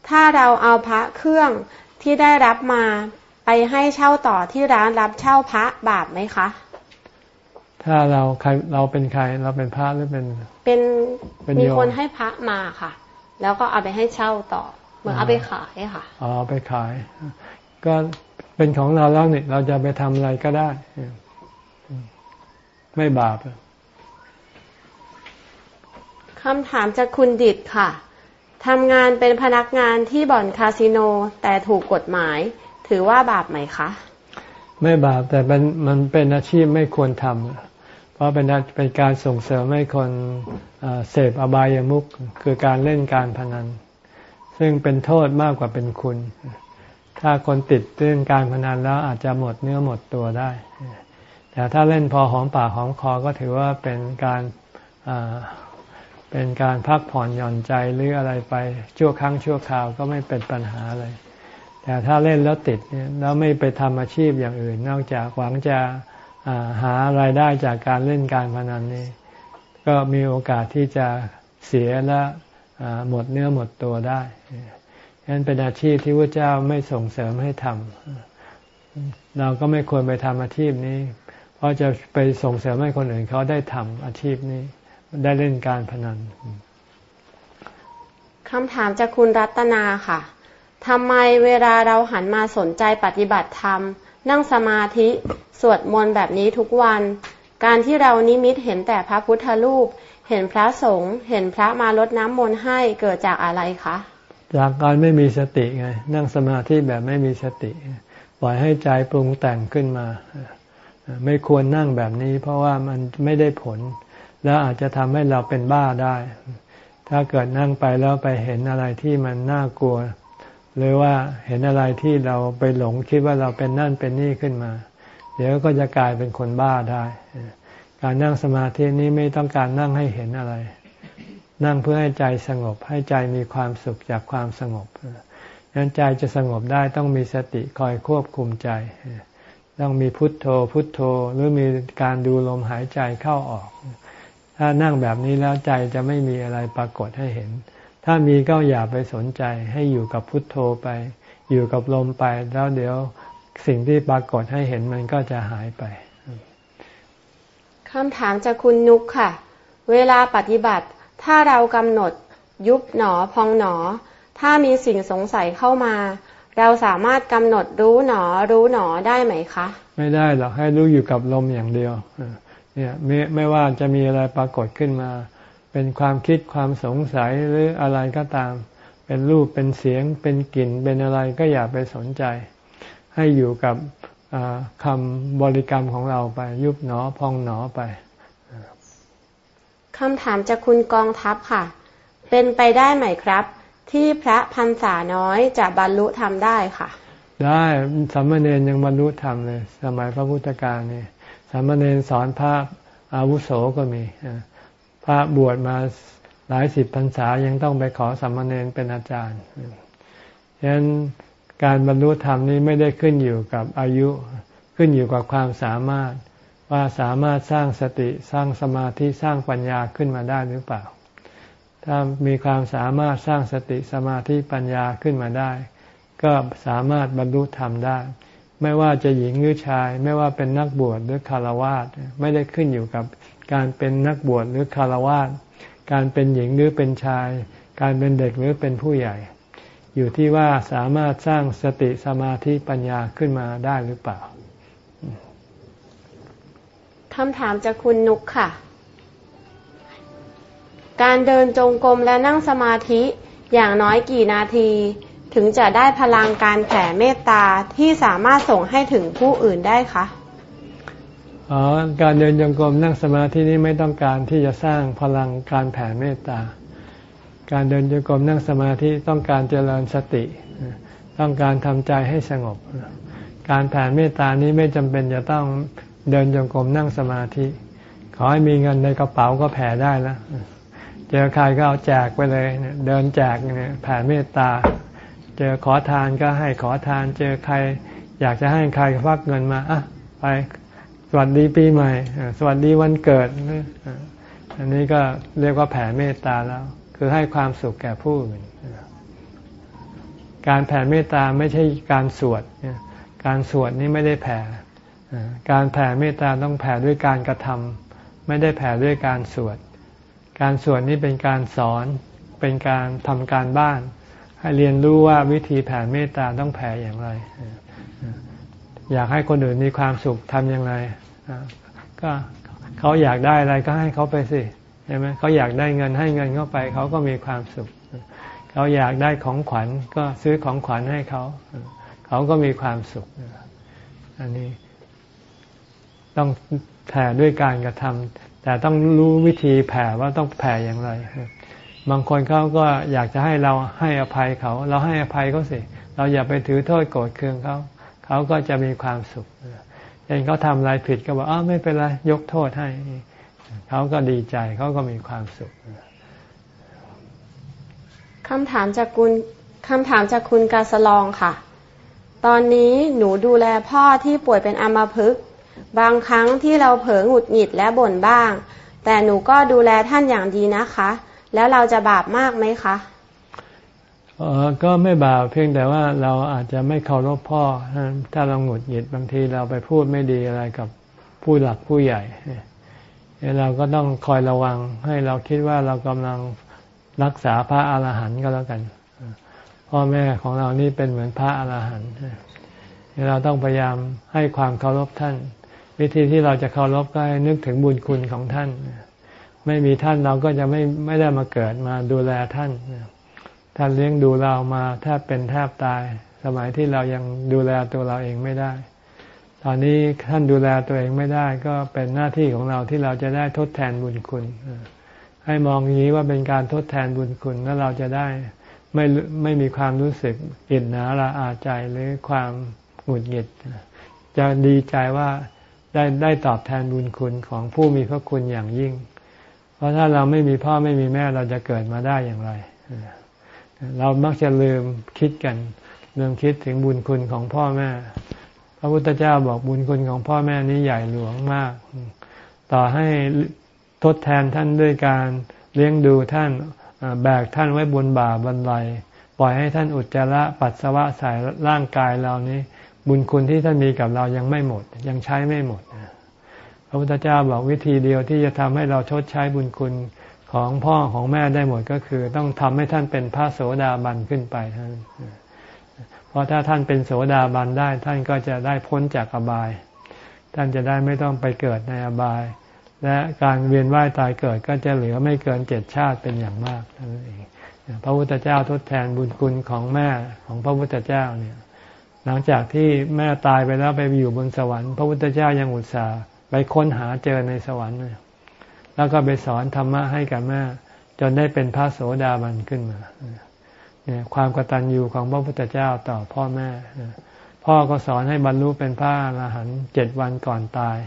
ถ้าเราเอาพระเครื่อง ที่ได้รับมาไปให้เช่าต่อที่ร้านรับเช่าพระบาปไหมคะ ถ้าเราใครเราเป็นใครเราเป็นพระหรือเป็น เป็นมีคนให้พระมาค่ะ แล้วก็เอาไปให้เช่าต่อ เหมือนเอาไปขายค่ะอ๋อไปขาย ก็เป็นของเราแล้วนี่เราจะไปทำอะไรก็ได้ ไม่บาปคำถามจากคุณดิดค่ะ ทำงานเป็นพนักงานที่บ่อนคาสิโนแต่ถูกกฎหมาย ถือว่าบาปไหมคะ ไม่บาปแต่มันมันเป็นอาชีพไม่ควรทำเพราะเป็นเป็นการส่งเสริมให้คนเสพอบายามุขคือการเล่นการพนัน ซึ่งเป็นโทษมากกว่าเป็นคุณ ถ้าคนติดเล่นการพนันแล้วอาจจะหมดเนื้อหมดตัวได้ แต่ถ้าเล่นพอหอมปากหอมคอก็ถือว่าเป็นการ เป็นการพักผ่อนหย่อนใจหรืออะไรไปชั่วครั้งชั่วคราวก็ไม่เป็นปัญหาเลย แต่ถ้าเล่นแล้วติดเนี่ยแล้วไม่ไปทำอาชีพอย่างอื่น นอกจากหวังจะหารายได้จากการเล่นการพนันนี่ก็มีโอกาสที่จะเสียและหมดเนื้อหมดตัวได้ฉะนั้นเป็นอาชีพที่พระเจ้าไม่ส่งเสริมให้ทำเราก็ไม่ควรไปทำอาชีพนี้ เพราะจะไปส่งเสริมให้คนอื่นเขาได้ทำอาชีพนี้ ได้เล่นการพนันคำถามจากคุณรัตนาค่ะทำไมเวลาเราหันมาสนใจปฏิบัติธรรม นั่งสมาธิ สวดมนต์แบบนี้ทุกวัน การที่เรานิมิตเห็นแต่พระพุทธรูป เห็นพระสงฆ์เห็นพระมาลดน้ำมนต์ให้เกิดจากอะไรคะจากการไม่มีสติไง นั่งสมาธิแบบไม่มีสติ ปล่อยให้ใจปรุงแต่งขึ้นมา ไม่ควรนั่งแบบนี้ เพราะว่ามันไม่ได้ผล แล้วอาจจะทำให้เราเป็นบ้าได้ ถ้าเกิดนั่งไปแล้วไปเห็นอะไรที่มันน่ากลัว หรือว่าเห็นอะไรที่เราไปหลงคิดว่าเราเป็นนั่นเป็นนี่ขึ้นมา เดี๋ยวก็จะกลายเป็นคนบ้าได้ การนั่งสมาธินี้ไม่ต้องการนั่งให้เห็นอะไร นั่งเพื่อให้ใจสงบ ให้ใจมีความสุขจากความสงบงั้นใจจะสงบได้ต้องมีสติคอยควบคุมใจต้องมีพุทโธ พุทโธ หรือมีการดูลมหายใจเข้าออก ถ้านั่งแบบนี้แล้วใจจะไม่มีอะไรปรากฏให้เห็น ถ้ามีก็อย่าไปสนใจให้อยู่กับพุทโธไป อยู่กับลมไปแล้วเดี๋ยวสิ่งที่ปรากฏให้เห็นมันก็จะหายไปคำถามจากคุณนุกค่ะ เวลาปฏิบัติ ถ้าเรากำหนดยุบหนอพองหนอ ถ้ามีสิ่งสงสัยเข้ามา เราสามารถกำหนดรู้หนอรู้หนอได้ไหมคะ ไม่ได้หรอกให้รู้อยู่กับลมอย่างเดียว เนี่ยไม่ไม่ว่าจะมีอะไรปรากฏขึ้นมา เป็นความคิดความสงสัยหรืออะไรก็ตาม เป็นรูปเป็นเสียง เป็นกลิ่น เป็นอะไรก็อย่าไปสนใจ ให้อยู่กับคำบริกรรมของเราไป ยุบหนอพองหนอไปคำถามจากคุณกองทัพค่ะ เป็นไปได้ไหมครับ ที่พระพันษาน้อยจะบรรลุธรรมได้ค่ะ ได้สัมมาเนนยังบรรลุธรรมเลย สมัยพระพุทธการนี่ สามเณรสอนพระอาวุโสก็มีพระบวชมาหลายสิบพรรษายังต้องไปขอสามเณรเป็นอาจารย์ฉะนั้นการบรรลุธรรมนี้ไม่ได้ขึ้นอยู่กับอายุขึ้นอยู่กับความสามารถว่าสามารถสร้างสติสร้างสมาธิสร้างปัญญาขึ้นมาได้หรือเปล่า ถ้ามีความสามารถสร้างสติสมาธิปัญญาขึ้นมาได้ ก็สามารถบรรลุธรรมได้ ไม่ว่าจะหญิงหรือชาย ไม่ว่าเป็นนักบวชหรือคารวาสไม่ได้ขึ้นอยู่กับการเป็นนักบวชหรือคารวาสการเป็นหญิงหรือเป็นชาย การเป็นเด็กหรือเป็นผู้ใหญ่ อยู่ที่ว่าสามารถสร้างสติสมาธิปัญญาขึ้นมาได้หรือเปล่าคำถามจากคุณนุกค่ะ การเดินจงกรมและนั่งสมาธิอย่างน้อยกี่นาที ถึงจะได้พลังการแผ่เมตตาที่สามารถส่งให้ถึงผู้อื่นได้คะอ๋อการเดินจงกรมนั่งสมาธินี้ไม่ต้องการที่จะสร้างพลังการแผ่เมตตา การเดินจงกรมนั่งสมาธิต้องการเจริญสติ ต้องการทำใจให้สงบ การแผ่เมตตานี้ไม่จำเป็นจะต้องเดินจงกรมนั่งสมาธิ ขอให้มีเงินในกระเป๋าก็แผ่ได้แล้วเจอใครก็เอาแจกไปเลยเดินแจกเนี่ยแผ่เมตตา เจอขอทานก็ให้ขอทาน เจอใคร อยากจะให้ใครฟักเงินมาอะไปสวัสดีปีใหม่ สวัสดีวันเกิด อันนี้ก็เรียกว่าแผ่เมตตาแล้ว คือให้ความสุขแก่ผู้อื่นการแผ่เมตตาไม่ใช่การสวด การสวดนี่ไม่ได้แผ่ การแผ่เมตตาต้องแผ่ด้วยการกระทำไม่ได้แผ่ด้วยการสวด การสวดนี่เป็นการสอน เป็นการทำการบ้าน ให้เรียนรู้ว่าวิธีแผ่เมตตาต้องแผ่อย่างไร อยากให้คนอื่นมีความสุขทำอย่างไรก็เขาอยากได้อะไรก็ให้เขาไปสิใช่ไหมเขาอยากได้เงินให้เงินเข้าไป เขาก็มีความสุข เขาอยากได้ของขวัญ ก็ซื้อของขวัญให้เขา เขาก็มีความสุข อันนี้ ต้องแผ่ด้วยการกระทำแต่ต้องรู้วิธีแผ่ว่าต้องแผ่อย่างไร บางคนเขาก็อยากจะให้เราให้อภัยเขา เราให้อภัยเขาสิ เราอย่าไปถือโทษโกรธเคืองเขาเขาก็จะมีความสุขเช่นเขาทำอะไรผิดก็บอกอ้าไม่เป็นไรยกโทษให้ เขาก็ดีใจเขาก็มีความสุขคำถามจากคุณคำถามจากคุณกาสลองค่ะ ตอนนี้หนูดูแลพ่อที่ป่วยเป็นอัมพฤกษ์บางครั้งที่เราเผลอหงุดหงิดและบ่นบ้าง แต่หนูก็ดูแลท่านอย่างดีนะคะ แล้วเราจะบาปมากไหมคะออก็ไม่บาปเพียงแต่ว่าเราอาจจะไม่เคารพพ่อ ถ้าเราหงุดหงิดบางทีเราไปพูดไม่ดีอะไรกับผู้หลักผู้ใหญ่เราก็ต้องคอยระวังให้เราคิดว่าเรากำลังรักษาพระอาหารหันต์ก็แล้วกันพ่อแม่ของเรานี่เป็นเหมือนพระอาหารหันต์เราต้องพยายามให้ความเคารพท่าน วิธีที่เราจะเคารพก็ให้นึกถึงบุญคุณของท่าน ไม่มีท่านเราก็จะไม่ไม่ได้มาเกิดมาดูแลท่าน ท่านเลี้ยงดูเรามาแทบเป็นแทบตาย สมัยที่เรายังดูแลตัวเราเองไม่ได้ ตอนนี้ท่านดูแลตัวเองไม่ได้ ก็เป็นหน้าที่ของเราที่เราจะได้ทดแทนบุญคุณ ให้มองอย่างนี้ว่าเป็นการทดแทนบุญคุณแล้วเราจะได้ไม่ไม่มีความรู้สึกอิดหนาละอาใจหรือความหงุดหงิดจะดีใจว่าได้ได้ตอบแทนบุญคุณของผู้มีพระคุณอย่างยิ่ง เพราะถ้าเราไม่มีพ่อไม่มีแม่เราจะเกิดมาได้อย่างไรเรามักจะลืมคิดกันลืมคิดถึงบุญคุณของพ่อแม่ พระพุทธเจ้าบอกบุญคุณของพ่อแม่นี้ใหญ่หลวงมาก ต่อให้ทดแทนท่านด้วยการเลี้ยงดูท่านแบกท่านไว้บนบ่าบนไหลปล่อยให้ท่านอุจจาระปัสสาวะใส่ร่างกายเรานี้ บุญคุณที่ท่านมีกับเรายังไม่หมด ยังใช้ไม่หมด พระพุทธเจ้าบอกวิธีเดียวที่จะทำให้เราชดใช้บุญคุณของพ่อของแม่ได้หมดก็คือ ต้องทำให้ท่านเป็นพระโสดาบันขึ้นไปท่านเพราะถ้าท่านเป็นโสดาบันได้ ท่านก็จะได้พ้นจากอบาย ท่านจะได้ไม่ต้องไปเกิดในอบาย และการเวียนว่ายตายเกิดก็จะเหลือไม่เกินเจ็ดชาติเป็นอย่างมากนั่นเองพระพุทธเจ้าทดแทนบุญคุณของแม่ของพระพุทธเจ้าเนี่ย หลังจากที่แม่ตายไปแล้วไปอยู่บนสวรรค์ พระพุทธเจ้ายังอุตส่าห์ ไปค้นหาเจอในสวรรค์ แล้วก็ไปสอนธรรมะให้กับแม่จนได้เป็นพระโสดาบันขึ้นมาเนี่ยความกตัญญูของพระพุทธเจ้าต่อพ่อแม่ พ่อก็สอนให้บรรลุเป็นพระอรหันต์เจ็ดวันก่อนตาย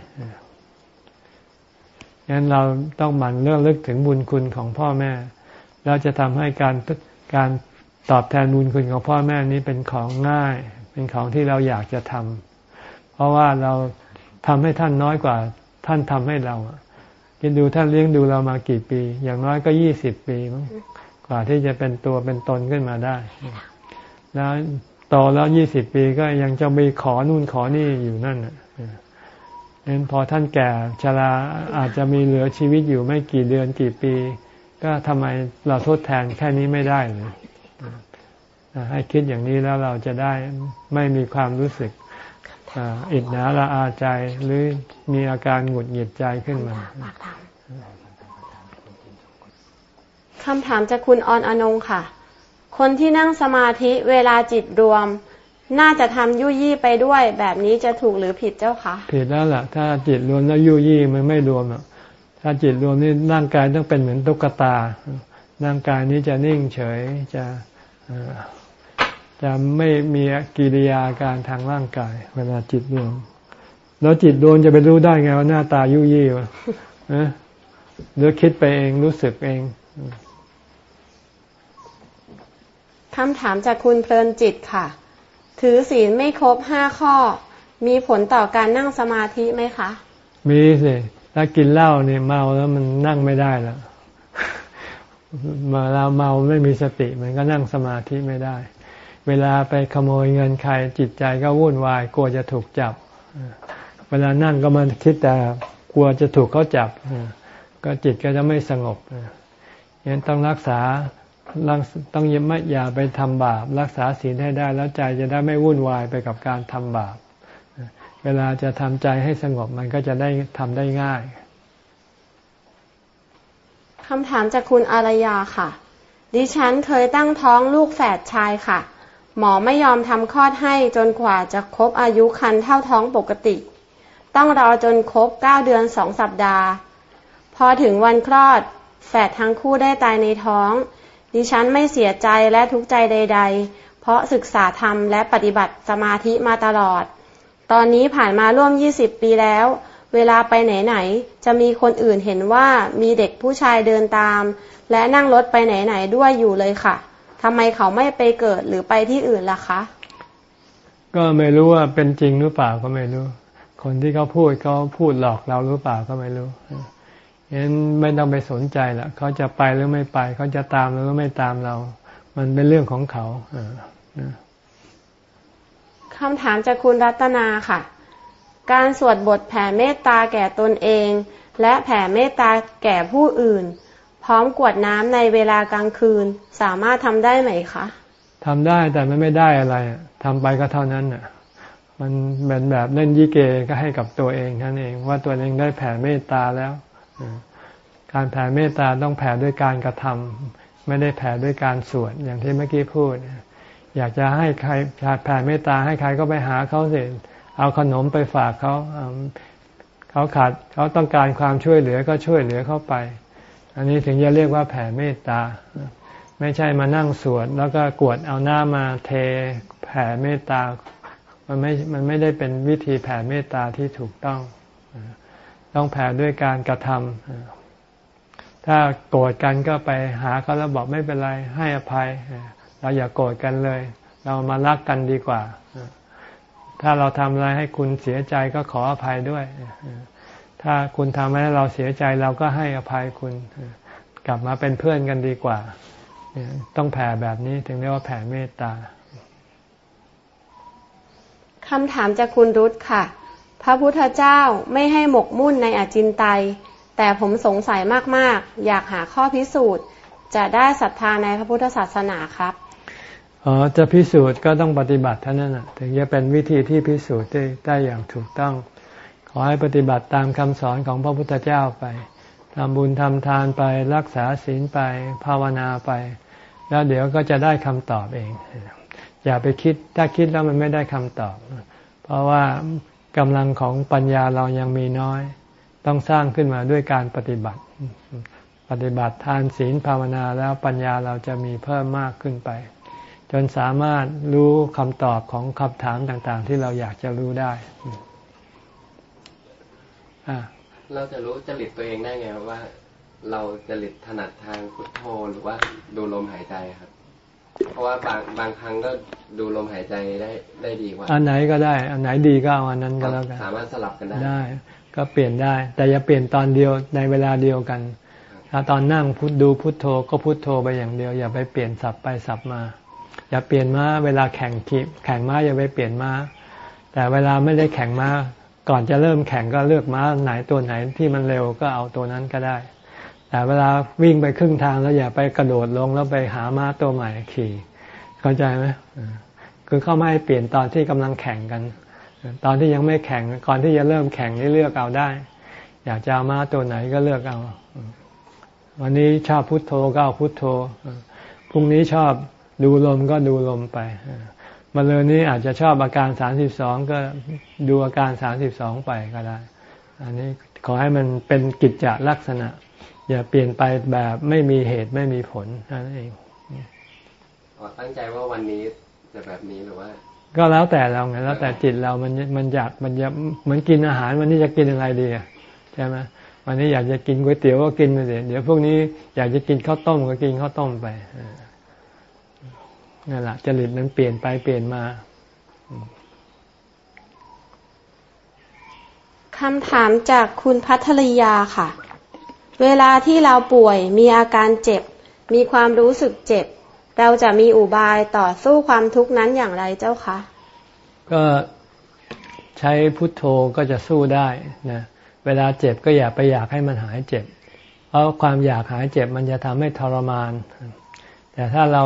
งั้นเราต้องหมั่นเรื่องลึกถึงบุญคุณของพ่อแม่เราจะทำให้การการตอบแทนบุญคุณของพ่อแม่นี้เป็นของง่าย เป็นของที่เราอยากจะทำเพราะว่าเรา ทำให้ท่านน้อยกว่า ท่านทำให้เราคิดดูท่านเลี้ยงดูเรามากี่ปี อย่างน้อยก็ยี่สิบปีมั้งกว่าที่จะเป็นตัวเป็นตนขึ้นมาได้ แล้วโตแล้วยี่สิบปีก็ยังจะมีขอนู่นขอนี่อยู่นั่นเห็นพอท่านแก่ชราอาจจะมีเหลือชีวิตอยู่ไม่กี่เดือนกี่ปี ก็ทำไมเราทดแทนแค่นี้ไม่ได้เลยให้คิดอย่างนี้แล้วเราจะได้ไม่มีความรู้สึก อิดหนาละอาใจหรือมีอาการหงุดหงิดใจขึ้นมาคำถามจากคุณออนอนงค่ะ คนที่นั่งสมาธิเวลาจิตรวม น่าจะทำยุยี่ไปด้วย แบบนี้จะถูกหรือผิดเจ้าคะผิดแล้วล่ะ ถ้าจิตรวมแล้วยุยี่มันไม่รวมอะถ้าจิตรวมนี่ร่างกายต้องเป็นเหมือนตุ๊กตาร่างกายนี้จะนิ่งเฉยจะ จะไม่มีกิริยาการทางร่างกาย เวลาจิตรวมแล้วจิตรวมจะไปรู้ได้ไงว่าหน้าตายุยี่วะหรือคิดไปเองรู้สึกเองคำถามจากคุณเพลินจิตค่ะ ถือศีลไม่ครบห้าข้อ มีผลต่อการนั่งสมาธิไหมคะ มีสิถ้ากินเหล้าเนี่ยเมาแล้วมันนั่งไม่ได้แล้วมาเราเมาไม่มีสติ มันก็นั่งสมาธิไม่ได้ เวลาไปขโมยเงินใครจิตใจก็วุ่นวาย กลัวจะถูกจับ เวลานั่งก็มันคิดแต่กลัวจะถูกเขาจับ ก็จิตก็จะไม่สงบยังต้องรักษาต้องยไม่อย่าไปทำบาป รักษาศีลให้ได้แล้วใจจะได้ไม่วุ่นวายไปกับการทำบาป เวลาจะทำใจให้สงบมันก็จะได้ทำได้ง่ายคำถามจากคุณอารยาค่ะ ดิฉันเคยตั้งท้องลูกแฝดชายค่ะ หมอไม่ยอมทำคลอดให้จนกว่าจะครบอายุคันเท่าท้องปกติ ต้องรอจนครบเก้าเดือนสองสัปดาห์ พอถึงวันคลอด แฝดทั้งคู่ได้ตายในท้อง ดิฉันไม่เสียใจและทุกข์ใจใด ๆ เพราะศึกษาธรรมและปฏิบัติสมาธิมาตลอด ตอนนี้ผ่านมาร่วม 20 ปีแล้ว เวลาไปไหนๆจะมีคนอื่นเห็นว่ามีเด็กผู้ชายเดินตาม และนั่งรถไปไหนๆด้วยอยู่เลยค่ะ ทำไมเขาไม่ไปเกิดหรือไปที่อื่นล่ะคะ ก็ไม่รู้ว่าเป็นจริงหรือเปล่าก็ไม่รู้ คนที่เขาพูดเขาพูดหลอกเราหรือเปล่าก็ไม่รู้งั้นไม่ต้องไปสนใจละเขาจะไปหรือไม่ไป เขาจะตามหรือไม่ตามเรา มันเป็นเรื่องของเขาคำถามจากคุณรัตนาค่ะ การสวดบทแผ่เมตตาแก่ตนเอง และแผ่เมตตาแก่ผู้อื่น พร้อมกวดน้ำในเวลากลางคืน สามารถทำได้ไหมคะทำได้แต่มันไม่ได้อะไรทำไปก็เท่านั้นน่ะ มันเหมือนแบบเล่นยิเกก็ให้กับตัวเองนั่นเอง ว่าตัวเองได้แผ่เมตตาแล้ว การแผ่เมตตาต้องแผ่ด้วยการกระทำไม่ได้แผ่ด้วยการสวดอย่างที่เมื่อกี้พูด อยากจะให้ใครแผ่เมตตาให้ใครก็ไปหาเขาสิเอาขนมไปฝากเขาเขาขาดเขาต้องการความช่วยเหลือก็ช่วยเหลือเข้าไป อันนี้ถึงจะเรียกว่าแผ่เมตตา ไม่ใช่มานั่งสวด แล้วก็กวดเอาหน้ามาเทแผ่เมตตา มันไม่ มันไม่ได้เป็นวิธีแผ่เมตตาที่ถูกต้อง ต้องแผ่ด้วยการกระทำถ้าโกรธกันก็ไปหาเขาแล้วบอกไม่เป็นไรให้อภัย เราอย่ากโกรธกันเลย เรามารักกันดีกว่า ถ้าเราทำอะไรให้คุณเสียใจก็ขออภัยด้วย ถ้าคุณทำให้เราเสียใจเราก็ให้อภัยคุณ กลับมาเป็นเพื่อนกันดีกว่า ต้องแผ่แบบนี้ถึงเรียกว่าแผ่เมตตาคำถามจากคุณรุตค่ะ พระพุทธเจ้าไม่ให้หมกมุ่นในอจินไตย แต่ผมสงสัยมาก ๆ อยากหาข้อพิสูจน์ จะได้ศรัทธาในพระพุทธศาสนาครับอ๋อจะพิสูจน์ก็ต้องปฏิบัติเท่านั้นนะถึงจะเป็นวิธีที่พิสูจน์ได้ได้อย่างถูกต้อง ขอให้ปฏิบัติตามคำสอนของพระพุทธเจ้าไปทำบุญทำทานไปรักษาศีลไปภาวนาไป แล้วเดี๋ยวก็จะได้คำตอบเอง อย่าไปคิดถ้าคิดแล้วมันไม่ได้คำตอบ เพราะว่ากำลังของปัญญาเรายังมีน้อย ต้องสร้างขึ้นมาด้วยการปฏิบัติ ปฏิบัติทานศีลภาวนาแล้วปัญญาเราจะมีเพิ่มมากขึ้นไป จนสามารถรู้คำตอบของคำถามต่างๆ ที่เราอยากจะรู้ได้ เราจะรู้จริตตัวเองได้ไงว่า เราจริตถนัดทางพุทโธหรือว่าดูลมหายใจครับ เพราะว่าบางบางครั้งก็ดูลมหายใจได้ได้ดีกว่า อันไหนก็ได้ อันไหนดีก็เอาอันนั้นก็แล้วกัน สามารถสลับกันได้ได้ ก็เปลี่ยนได้ แต่อย่าเปลี่ยนตอนเดียวในเวลาเดียวกัน ถ้าตอนนั่งพุทดูพุทโธก็พุทโธไปอย่างเดียว อย่าไปเปลี่ยนสับไปสับมา อย่าเปลี่ยนม้าเวลาแข่งขีแข่งม้าอย่าไปเปลี่ยนม้า แต่เวลาไม่ได้แข่งม้า ก่อนจะเริ่มแข่งก็เลือกม้าไหนตัวไหนที่มันเร็วก็เอาตัวนั้นก็ได้ แต่เวลาวิ่งไปครึ่งทางแล้วอย่าไปกระโดดลงแล้วไปหาม้าตัวใหม่ขี่ เข้าใจไหมคือเข้าไม่ให้เปลี่ยนตอนที่กำลังแข่งกัน ตอนที่ยังไม่แข่งก่อนที่จะเริ่มแข่งนี่เลือกเอาได้ อยากจะเอาม้าตัวไหนก็เลือกเอา วันนี้ชอบพุทโธก็เอาพุทโธพรุ่งนี้ชอบดูลมก็ดูลมไป มาเลยนี้อาจจะชอบอาการสามสิบสองก็ดูอาการสามสิบสองไปก็ได้ อันนี้ขอให้มันเป็นกิจจลักษณะ อย่าเปลี่ยนไปแบบไม่มีเหตุไม่มีผลนั่นเองตั้งใจว่าวันนี้จะแบบนี้หรือว่า ก็แล้วแต่เราไงแล้วแต่จิตเรามันมันอยากมันจะเหมือนกินอาหารวันนี้จะกินอะไรดีใช่ไหมวันนี้อยากจะกินก๋วยเตี๋ยวก็กินไปสิเดี๋ยวพวกนี้อยากจะกินข้าวต้มก็กินข้าวต้มไป นั่นแหละจริตมันเปลี่ยนไปเปลี่ยนมาคำถามจากคุณพัทรยาค่ะ เวลาที่เราป่วยมีอาการเจ็บ มีความรู้สึกเจ็บ เราจะมีอุบายต่อสู้ความทุกข์นั้นอย่างไรเจ้าคะ ก็ใช้พุทโธก็จะสู้ได้นะเวลาเจ็บก็อย่าไปอยากให้มันหายเจ็บ เพราะความอยากหายเจ็บมันจะทำให้ทรมาน แต่ถ้าเรา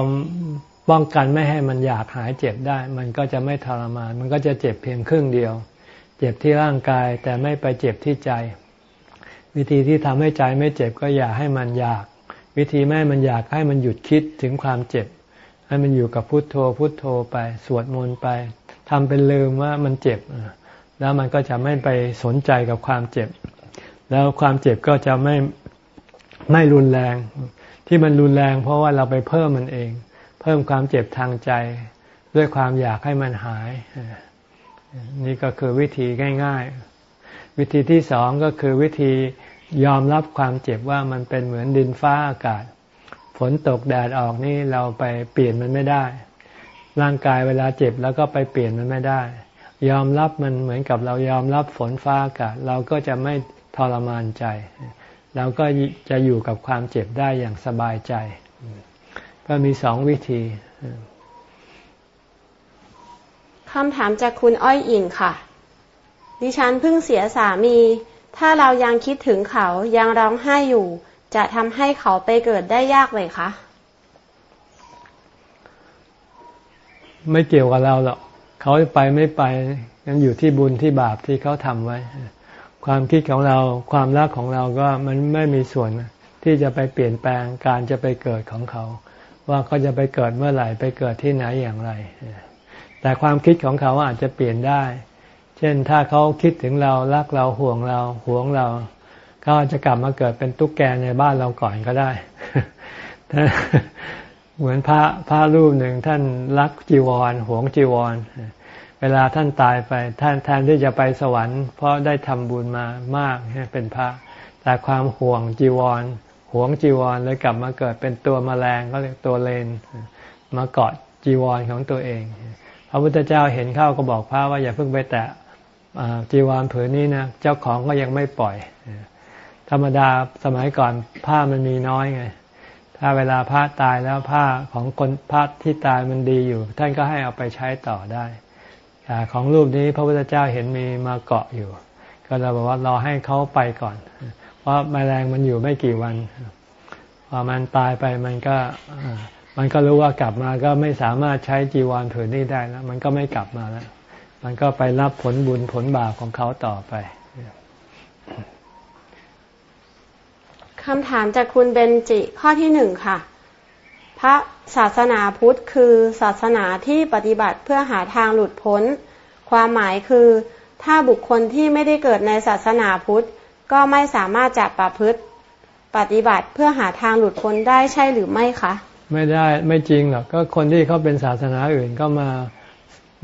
ป้องกันไม่ให้มันอยากหายเจ็บได้ มันก็จะไม่ทรมาน มันก็จะเจ็บเพียงครึ่งเดียว เจ็บที่ร่างกายแต่ไม่ไปเจ็บที่ใจ วิธีที่ทำให้ใจไม่เจ็บก็อย่าให้มันอยาก วิธีแม่ให้มันอยากให้มันหยุดคิดถึงความเจ็บ ให้มันอยู่กับพุทโธพุทโธไป สวดมนต์ไปทำเป็นลืมว่ามันเจ็บ แล้วมันก็จะไม่ไปสนใจกับความเจ็บ แล้วความเจ็บก็จะไม่ไม่รุนแรง ที่มันรุนแรงเพราะว่าเราไปเพิ่มมันเอง พิ่มความเจ็บทางใจ ด้วยความอยากให้มันหาย นี่ก็คือวิธีง่าย ๆ วิธีที่สองก็คือวิธียอมรับความเจ็บว่ามันเป็นเหมือนดินฟ้าอากาศ ฝนตกแดดออกนี่เราไปเปลี่ยนมันไม่ได้ ร่างกายเวลาเจ็บแล้วก็ไปเปลี่ยนมันไม่ได้ ยอมรับมันเหมือนกับเรายอมรับฝนฟ้าอากาศ เราก็จะไม่ทรมานใจ เราก็จะอยู่กับความเจ็บได้อย่างสบายใจ ก็มีสองวิธีคำถามจากคุณอ้อยอิงค่ะ ดิฉันเพิ่งเสียสามี ถ้าเรายังคิดถึงเขายังร้องไห้อยู่ จะทำให้เขาไปเกิดได้ยากเลยคะ ไม่เกี่ยวกับเราหรอกเขาไปไม่ไปนั้นอยู่ที่บุญที่บาปที่เขาทำไว้ ความคิดของเราความรักของเราก็มันไม่มีส่วนที่จะไปเปลี่ยนแปลงการจะไปเกิดของเขา ว่าเขาจะไปเกิดเมื่อไหร่ไปเกิดที่ไหนอย่างไร แต่ความคิดของเขาอาจจะเปลี่ยนได้ เช่นถ้าเขาคิดถึงเรารักเราห่วงเราห่วงเรา เขาอาจะกลับมาเกิดเป็นตุ๊กแกในบ้านเราก่อนก็ได้ เหมือนพระพระรูปหนึ่งท่านรักจีวรห่วงจีวร เวลาท่านตายไปท่านแทนที่จะไปสวรรค์เพราะได้ทำบุญมามากเป็นพระ แต่ความห่วงจีวร ห่วงจีวรเลยกลับมาเกิดเป็นตัวมแมลงก็เรียกตัวเลน มาเกาะจีวรของตัวเอง พระพุทธเจ้าเห็นเข้าก็บอกพระว่าอย่าเพิ่งไปแตะจีวรผืนนี้นะเจ้าของก็ยังไม่ปล่อย ธรรมดาสมัยก่อนผ้ามันมีน้อยไง ถ้าเวลาพระตายแล้วผ้าของคนพระที่ตายมันดีอยู่ ท่านก็ให้เอาไปใช้ต่อได้แต่ของรูปนี้พระพุทธเจ้าเห็นมีมาเกาะอยู่ ก็เราบอกว่ารอให้เขาไปก่อน ราะแมลงมันอยู่ไม่กี่วัน พอมันตายไปมันก็มันก็รู้ว่ากลับมาก็ไม่สามารถใช้จีวรผืนนี้ได้แล้ว มันก็ไม่กลับมาแล้ว มันก็ไปรับผลบุญผลบาปของเขาต่อไปคำถามจากคุณเบนจิข้อที่หนึ่งค่ะ พระศาสนาพุทธคือศาสนาที่ปฏิบัติเพื่อหาทางหลุดพ้น ความหมายคือ ถ้าบุคคลที่ไม่ได้เกิดในศาสนาพุทธ ก็ไม่สามารถจับประพฤติปฏิบัติเพื่อหาทางหลุดพ้นได้ใช่หรือไม่คะ ไม่ได้ไม่จริงหรอกก็คนที่เขาเป็นศาสนาอื่นก็มา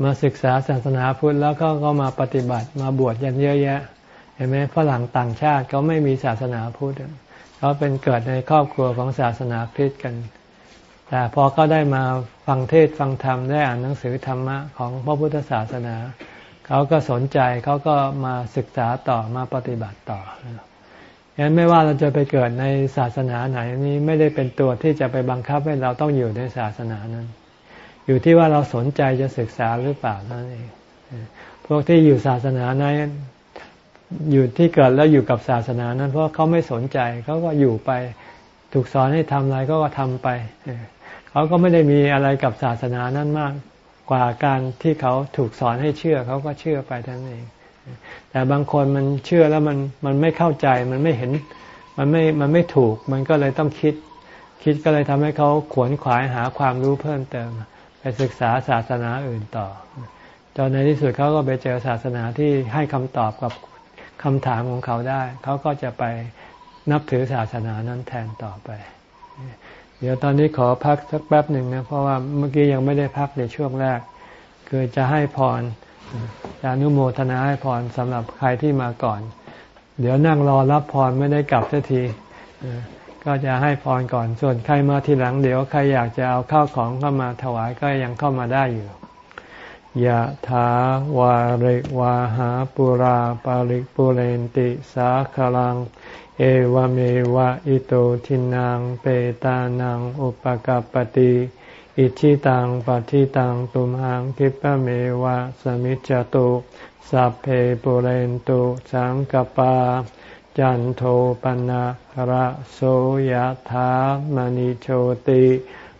มาศึกษาศาสนาพุทธแล้วก็ก็มาปฏิบัติมาบวชกันเยอะแยะเห็นไหมฝรั่งต่างชาติเขาไม่มีศาสนาพุทธเขาเป็นเกิดในครอบครัวของศาสนาพิษกัน แต่พอเขาได้มาฟังเทศฟังธรรมได้อ่านหนังสือธรรมะของพระพุทธศาสนา เขาก็สนใจเขาก็มาศึกษาต่อมาปฏิบัติต่อฉะนั้นไม่ว่าเราจะไปเกิดในศาสนาไหนนี้ไม่ได้เป็นตัวที่จะไปบังคับให้เราต้องอยู่ในศาสนานั้น อยู่ที่ว่าเราสนใจจะศึกษาหรือเปล่านั่นเองพวกที่อยู่ศาสนานั้นอยู่ที่เกิดแล้วอยู่กับศาสนานั้น เพราะเขาไม่สนใจเขาก็อยู่ไปถูกสอนให้ทำอะไรก็ทำไปเขาก็ไม่ได้มีอะไรกับศาสนานั้นมาก กว่าการที่เขาถูกสอนให้เชื่อเขาก็เชื่อไปท่านเอง แต่บางคนมันเชื่อแล้วมันมันไม่เข้าใจมันไม่เห็นมันไม่มันไม่ถูกมันก็เลยต้องคิด คิดก็เลยทำให้เขาขวนขวายหาความรู้เพิ่มเติม ไปศึกษาศาสนาอื่นต่อจนในที่สุดเขาก็ไปเจอศาสนาที่ให้คำตอบกับคำถามของเขาได้ เขาก็จะไปนับถือศาสนานั้นแทนต่อไป เดี๋ยวตอนนี้ขอพักสักแป๊บหนึ่งนะเพราะว่าเมื่อกี้ยังไม่ได้พักในช่วงแรก คือจะให้พรจะนุโมทนาให้พรสำหรับใครที่มาก่อน เดี๋ยวนั่งรอรับพรไม่ได้กลับสักทีก็จะให้พรก่อนส่วนใครมาทีหลังเดี๋ยวใครอยากจะเอาข้าวของเข้ามาถวายก็ยังเข้ามาได้อยู่ ยะถาวาริวาหาปุราปาริกปุเรนติสาคลัง เอวเมวะอิโตทินังเปตานังอุปกัปติอิชิตังปฏิตังตุมหังคิปะเมวะสมิจจตุสัพเพปุเรนตุสังกปา จันโทปนะระโสยธามณิโชติ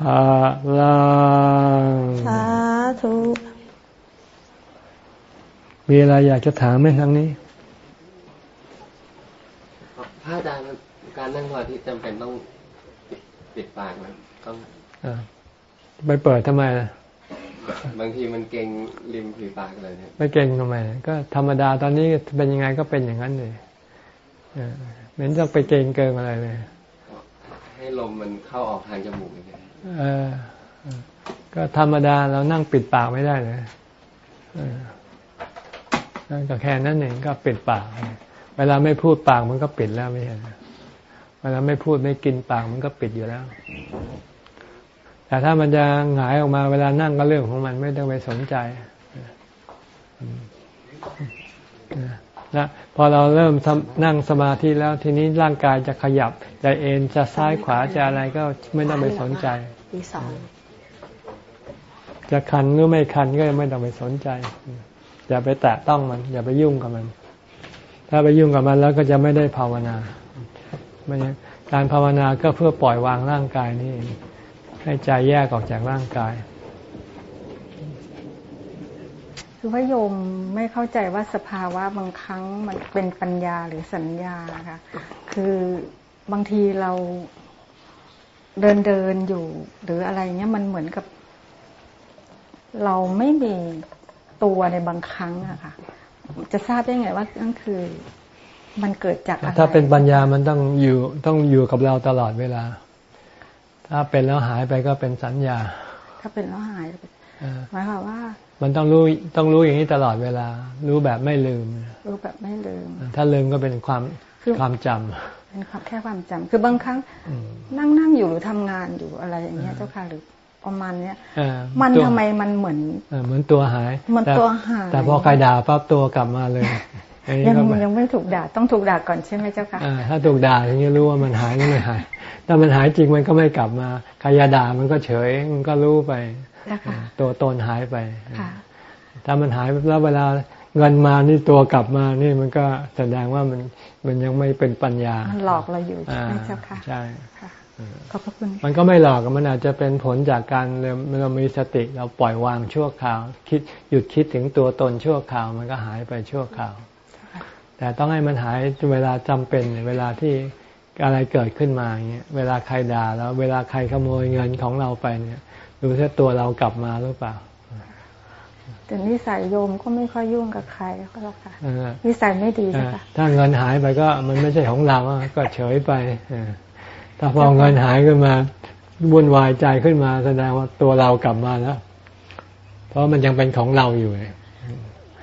ภาลังสาธุมีอะไรอยากจะถามไหมทางนี้พระอาจารย์การนั่งสมาธิจำเป็นต้องปิดปิดปากไหมต้องอ่าไปเปิดทำไมล่ะบางทีมันเกร็งริมฝีปากเลยเนี่ยไม่เก่งทำไม ก็ธรรมดาตอนนี้เป็นยังไงก็เป็นอย่างนั้นเลยเออไม่ต้องไปเก่งเกินอะไรเลย ให้ลมมันเข้าออกทางจมูกอย่างเงี้ยเออเออ ก็ธรรมดาเรานั่งปิดปากไม่ได้เลยนั่นก็แค่นั้นเองก็ปิดปาก เวลาไม่พูดปากมันก็ปิดแล้วไม่ใช่เหรอเวลาไม่พูดไม่กินปากมันก็ปิดอยู่แล้ว แต่ถ้ามันจะหงายออกมาเวลานั่งก็เรื่องของมันไม่ต้องไปสนใจ นะพอเราเริ่มทำนั่งสมาธิแล้วทีนี้ร่างกายจะขยับจะเอ็นจะซ้ายขวาจะอะไรก็ไม่ต้องไปสนใจมีสองจะคันหรือไม่คันก็ไม่ต้องไปสนใจ อย่าไปแตะต้องมัน อย่าไปยุ่งกับมัน ถ้าไปยุ่งกับมันแล้วก็จะไม่ได้ภาวนาไม่งั้นการภาวนาก็เพื่อปล่อยวางร่างกายนี่เองให้ใจแยกออกจากร่างกาย คือว่าโยมไม่เข้าใจว่าสภาวะบางครั้งมันเป็นปัญญาหรือสัญญาค่ะ คือบางทีเราเดินเดินอยู่ หรืออะไรเงี้ยมันเหมือนกับ เราไม่มีตัวในบางครั้งอะค่ะ จะทราบได้ไงว่านั่นคือ มันเกิดจากอะไรถ้าเป็นปัญญามันต้องอยู่ต้องอยู่กับเราตลอดเวลา ถ้าเป็นแล้วหายไปก็เป็นสัญญา ถ้าเป็นแล้วหายเออหมายความว่า มันต้องรู้ต้องรู้อย่างนี้ตลอดเวลา รู้แบบไม่ลืม รู้แบบไม่ลืม ถ้าลืมก็เป็นความคือความจเป็นความแค่ความจำคือบางครั้งำอืมนั่งนั่งอยู่หรือทำงานอยู่อะไรอย่างเงี้ยเจ้าค่ะหรือประมาณเนี้ยเออมันตัวทำไมมันเหมือนเออเหมือนตัวหายเหมือนแต่ตัวหาย แต่พอใครด่าปั๊บตัวกลับมาเลยอันนี้ ยังก็แบบยังไม่ถูกด่าต้องถูกด่าก่อนใช่ไหมเจ้าค่ะอ่าถ้าถูกด่าถึงจะรู้ว่ามันหายหรือไม่หาย ถ้ามันหายจริงมันก็ไม่กลับมาใครจะด่ามันก็เฉยมันก็รู้ไปเจ้าค่ะตัวตนหายไปค่ะถ้ามันหายแล้วเวลาเงินมานี่ตัวกลับมานี่มันก็แสดงว่ามันมันยังไม่เป็นปัญญา มันหลอกเราอยู่ใช่อ่าไหมเจ้าค่ะใช่ค่ะขอบพระคุณมันก็ไม่หลอกมันอาจจะเป็นผลจากการเราเรามีสติเราปล่อยวางชั่วคราว คิดหยุดคิดถึงตัวตนชั่วคราว มันก็หายไปชั่วคราว แต่ต้องให้มันหายเวลาจำเป็นเวลาที่อะไรเกิดขึ้นมาอย่างเงี้ยเวลาใครด่าแล้วเวลาใครขโมยเงินของเราไปเนี่ยดูถ้าตัวเรากลับมาหรือเปล่าแต่นิสัยโยมก็ไม่ค่อยยุ่งกับใครก็แล้วค่ะเออนิสัยไม่ดีเอเจ้าอค่ะถ้าเงินหายไปก็มันไม่ใช่ของเราอะก็เฉยไปเออถ้าพอเงินหายขึ้นมาวุ่นวายใจขึ้นมาแสดงว่าตัวเรากลับมาแล้ว เพราะมันยังเป็นของเราอยู่ไง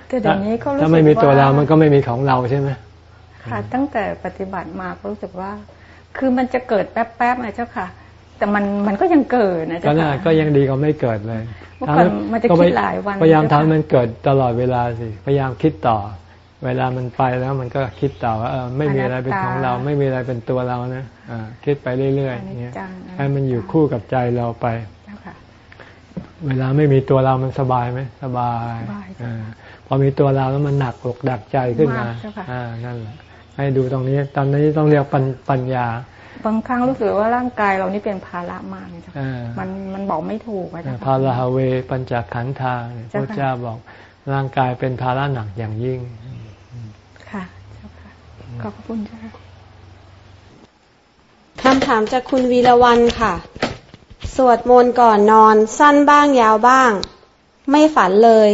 แต่เดี๋ยวนี้ก็รู้สึกถ้าไม่มีตัวเราว่มันก็ไม่มีของเราใช่ไหมค่ะตั้งแต่ปฏิบัติมาก็รู้สึกว่า คือมันจะเกิดแป๊บๆนะเจ้าค่ะ แต่มันมันก็ยังเกิดนะก็เจ้าน่าค่ะก็ยังดีกว่าไม่เกิดเลยเมื่อก่อนมันจะคิดหลายวันพยายามทำเจ้าค่ะให้มันเกิดตลอดเวลาสิพยายามคิดต่อ เวลามันไปแล้วมันก็คิดต่อว่าเออไม่มีอะไรเป็นของเรา ไม่มีอะไรเป็นตัวเรานะอ่าคิดไปเรื่อยๆอย่างเงี้ยอนิจจังให้มันอยู่คู่กับใจเราไปเจ้าค่ะเวลาไม่มีตัวเรามันสบายไหมสบายสบายจ้ะอา พอมีตัวเราแล้วมันหนักอกดักใจขึ้นมามากเจ้าค่ะอ่านั่นแหละให้ดูตรงนี้ ตอนนี้ต้องเรียกปัญปัญญา บางครั้งรู้สึกว่าร่างกายเรานี่เป็นภาระมากเลยเจ้าค่ะอ่ามันมันบอกไม่ถูกอะเจ้าพาค่ะราฮาเวปัญจขันธาเนี่ยพเจ้าระค่ะเจ้าบอกร่างกายเป็นภาระหนักอย่างยิ่ง ค่ะเจ้าค่ะขอบพระคุณเจ้าค่ะคำถามจากคุณวีรวันค่ะ สวดมนต์ก่อนนอน สั้นบ้างยาวบ้าง ไม่ฝันเลย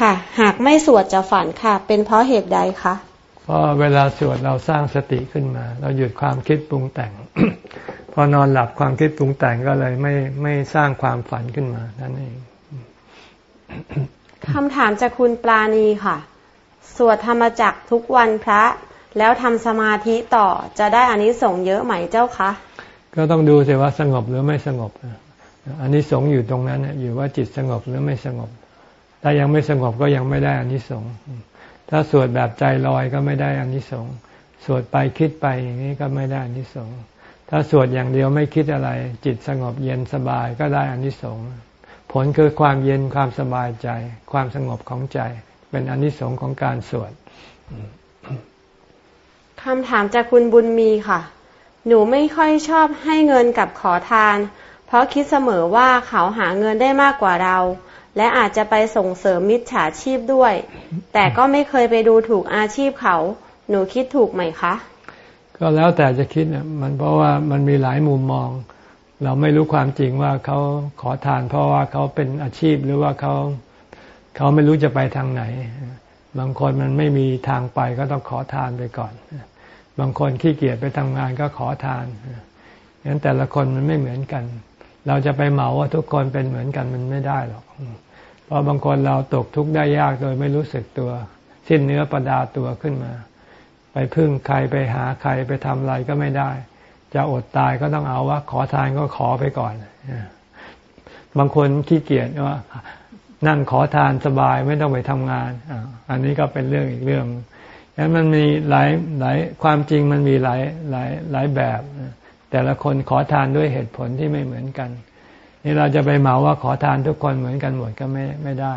ค่ะ หากไม่สวดจะฝันค่ะ เป็นเพราะเหตุใดคะเพราะเวลาสวดเราสร้างสติขึ้นมา เราหยุดความคิดปรุงแต่ง พอนอนหลับความคิดปรุงแต่งก็เลยไม่ไม่สร้างความฝันขึ้นมานั่นเองคำถามจากคุณปลาณีค่ะ สวดธรรมจักรทุกวันพระ แล้วทำสมาธิต่อจะได้อานิสงส์เยอะไหมเจ้าคะ ก็ต้องดูสิว่าสงบหรือไม่สงบนะอันนี้สงส์อยู่ตรงนั้นนะอยู่ว่าจิตสงบหรือไม่สงบ ถ้ายังไม่สงบก็ยังไม่ได้อานิสงส์ถ้าสวดแบบใจลอยก็ไม่ได้อานิสงส์สวดไปคิดไปอย่างนี้ก็ไม่ได้อานิสงส์ถ้าสวดอย่างเดียวไม่คิดอะไร จิตสงบเย็นสบายก็ได้อานิสงส์ผลคือความเย็นความสบายใจ ความสงบของใจ เป็นอานิสงส์ของการสวดคำถามจากคุณบุญมีค่ะ หนูไม่ค่อยชอบให้เงินกับขอทาน เพราะคิดเสมอว่าเขาหาเงินได้มากกว่าเรา และอาจจะไปส่งเสริมมิจฉาชีพด้วย แต่ก็ไม่เคยไปดูถูกอาชีพเขา หนูคิดถูกไหมคะ ก็แล้วแต่จะคิดนะมันเพราะว่ามันมีหลายมุมมอง เราไม่รู้ความจริงว่าเขาขอทาน เพราะว่าเขาเป็นอาชีพหรือว่าเขาเขาไม่รู้จะไปทางไหน บางคนมันไม่มีทางไปก็ต้องขอทานไปก่อน บางคนขี้เกียจไปทำงานก็ขอทานงั้นแต่ละคนมันไม่เหมือนกัน เราจะไปเหมาว่าทุกคนเป็นเหมือนกันมันไม่ได้หรอก เพราะบางคนเราตกทุกข์ได้ยากโดยไม่รู้สึกตัว สิ้นเนื้อประดาตัวขึ้นมา ไปพึ่งใครไปหาใครไปทำอะไรก็ไม่ได้ จะอดตายก็ต้องเอาว่า ขอทานก็ขอไปก่อนบางคนขี้เกียจว่า นั่งขอทานสบายไม่ต้องไปทำงานอันนี้ก็เป็นเรื่องอีกเรื่องฉะนั้นมันมีหลายหลายความจริงมันมีหลายหลายหลายแบบ แต่ละคนขอทานด้วยเหตุผลที่ไม่เหมือนกัน นี่เราจะไปเหมาว่าขอทานทุกคนเหมือนกันหมดก็ไม่ไม่ได้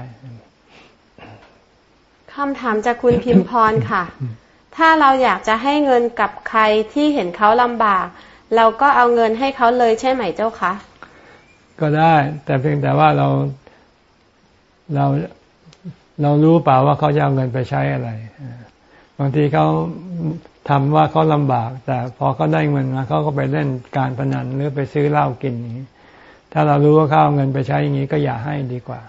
คำถามจากคุณพิมพรค่ะ ถ้าเราอยากจะให้เงินกับใครที่เห็นเขาลำบาก เราก็เอาเงินให้เขาเลยใช่ไหมเจ้าคะ ก็ได้ แต่เพียงแต่ว่าเราเราเรารู้เปล่าว่าเขาจะเอาเงินไปใช้อะไร บางทีเขาทำว่าเขาลำบาก แต่พอเขาได้เงินมาเขาก็ไปเล่นการพนันหรือไปซื้อเหล้ากินอย่างนี้ถ้าเรารู้ว่าเขาเอาเงินไปใช้อย่างนี้ก็อย่าให้ดีกว่า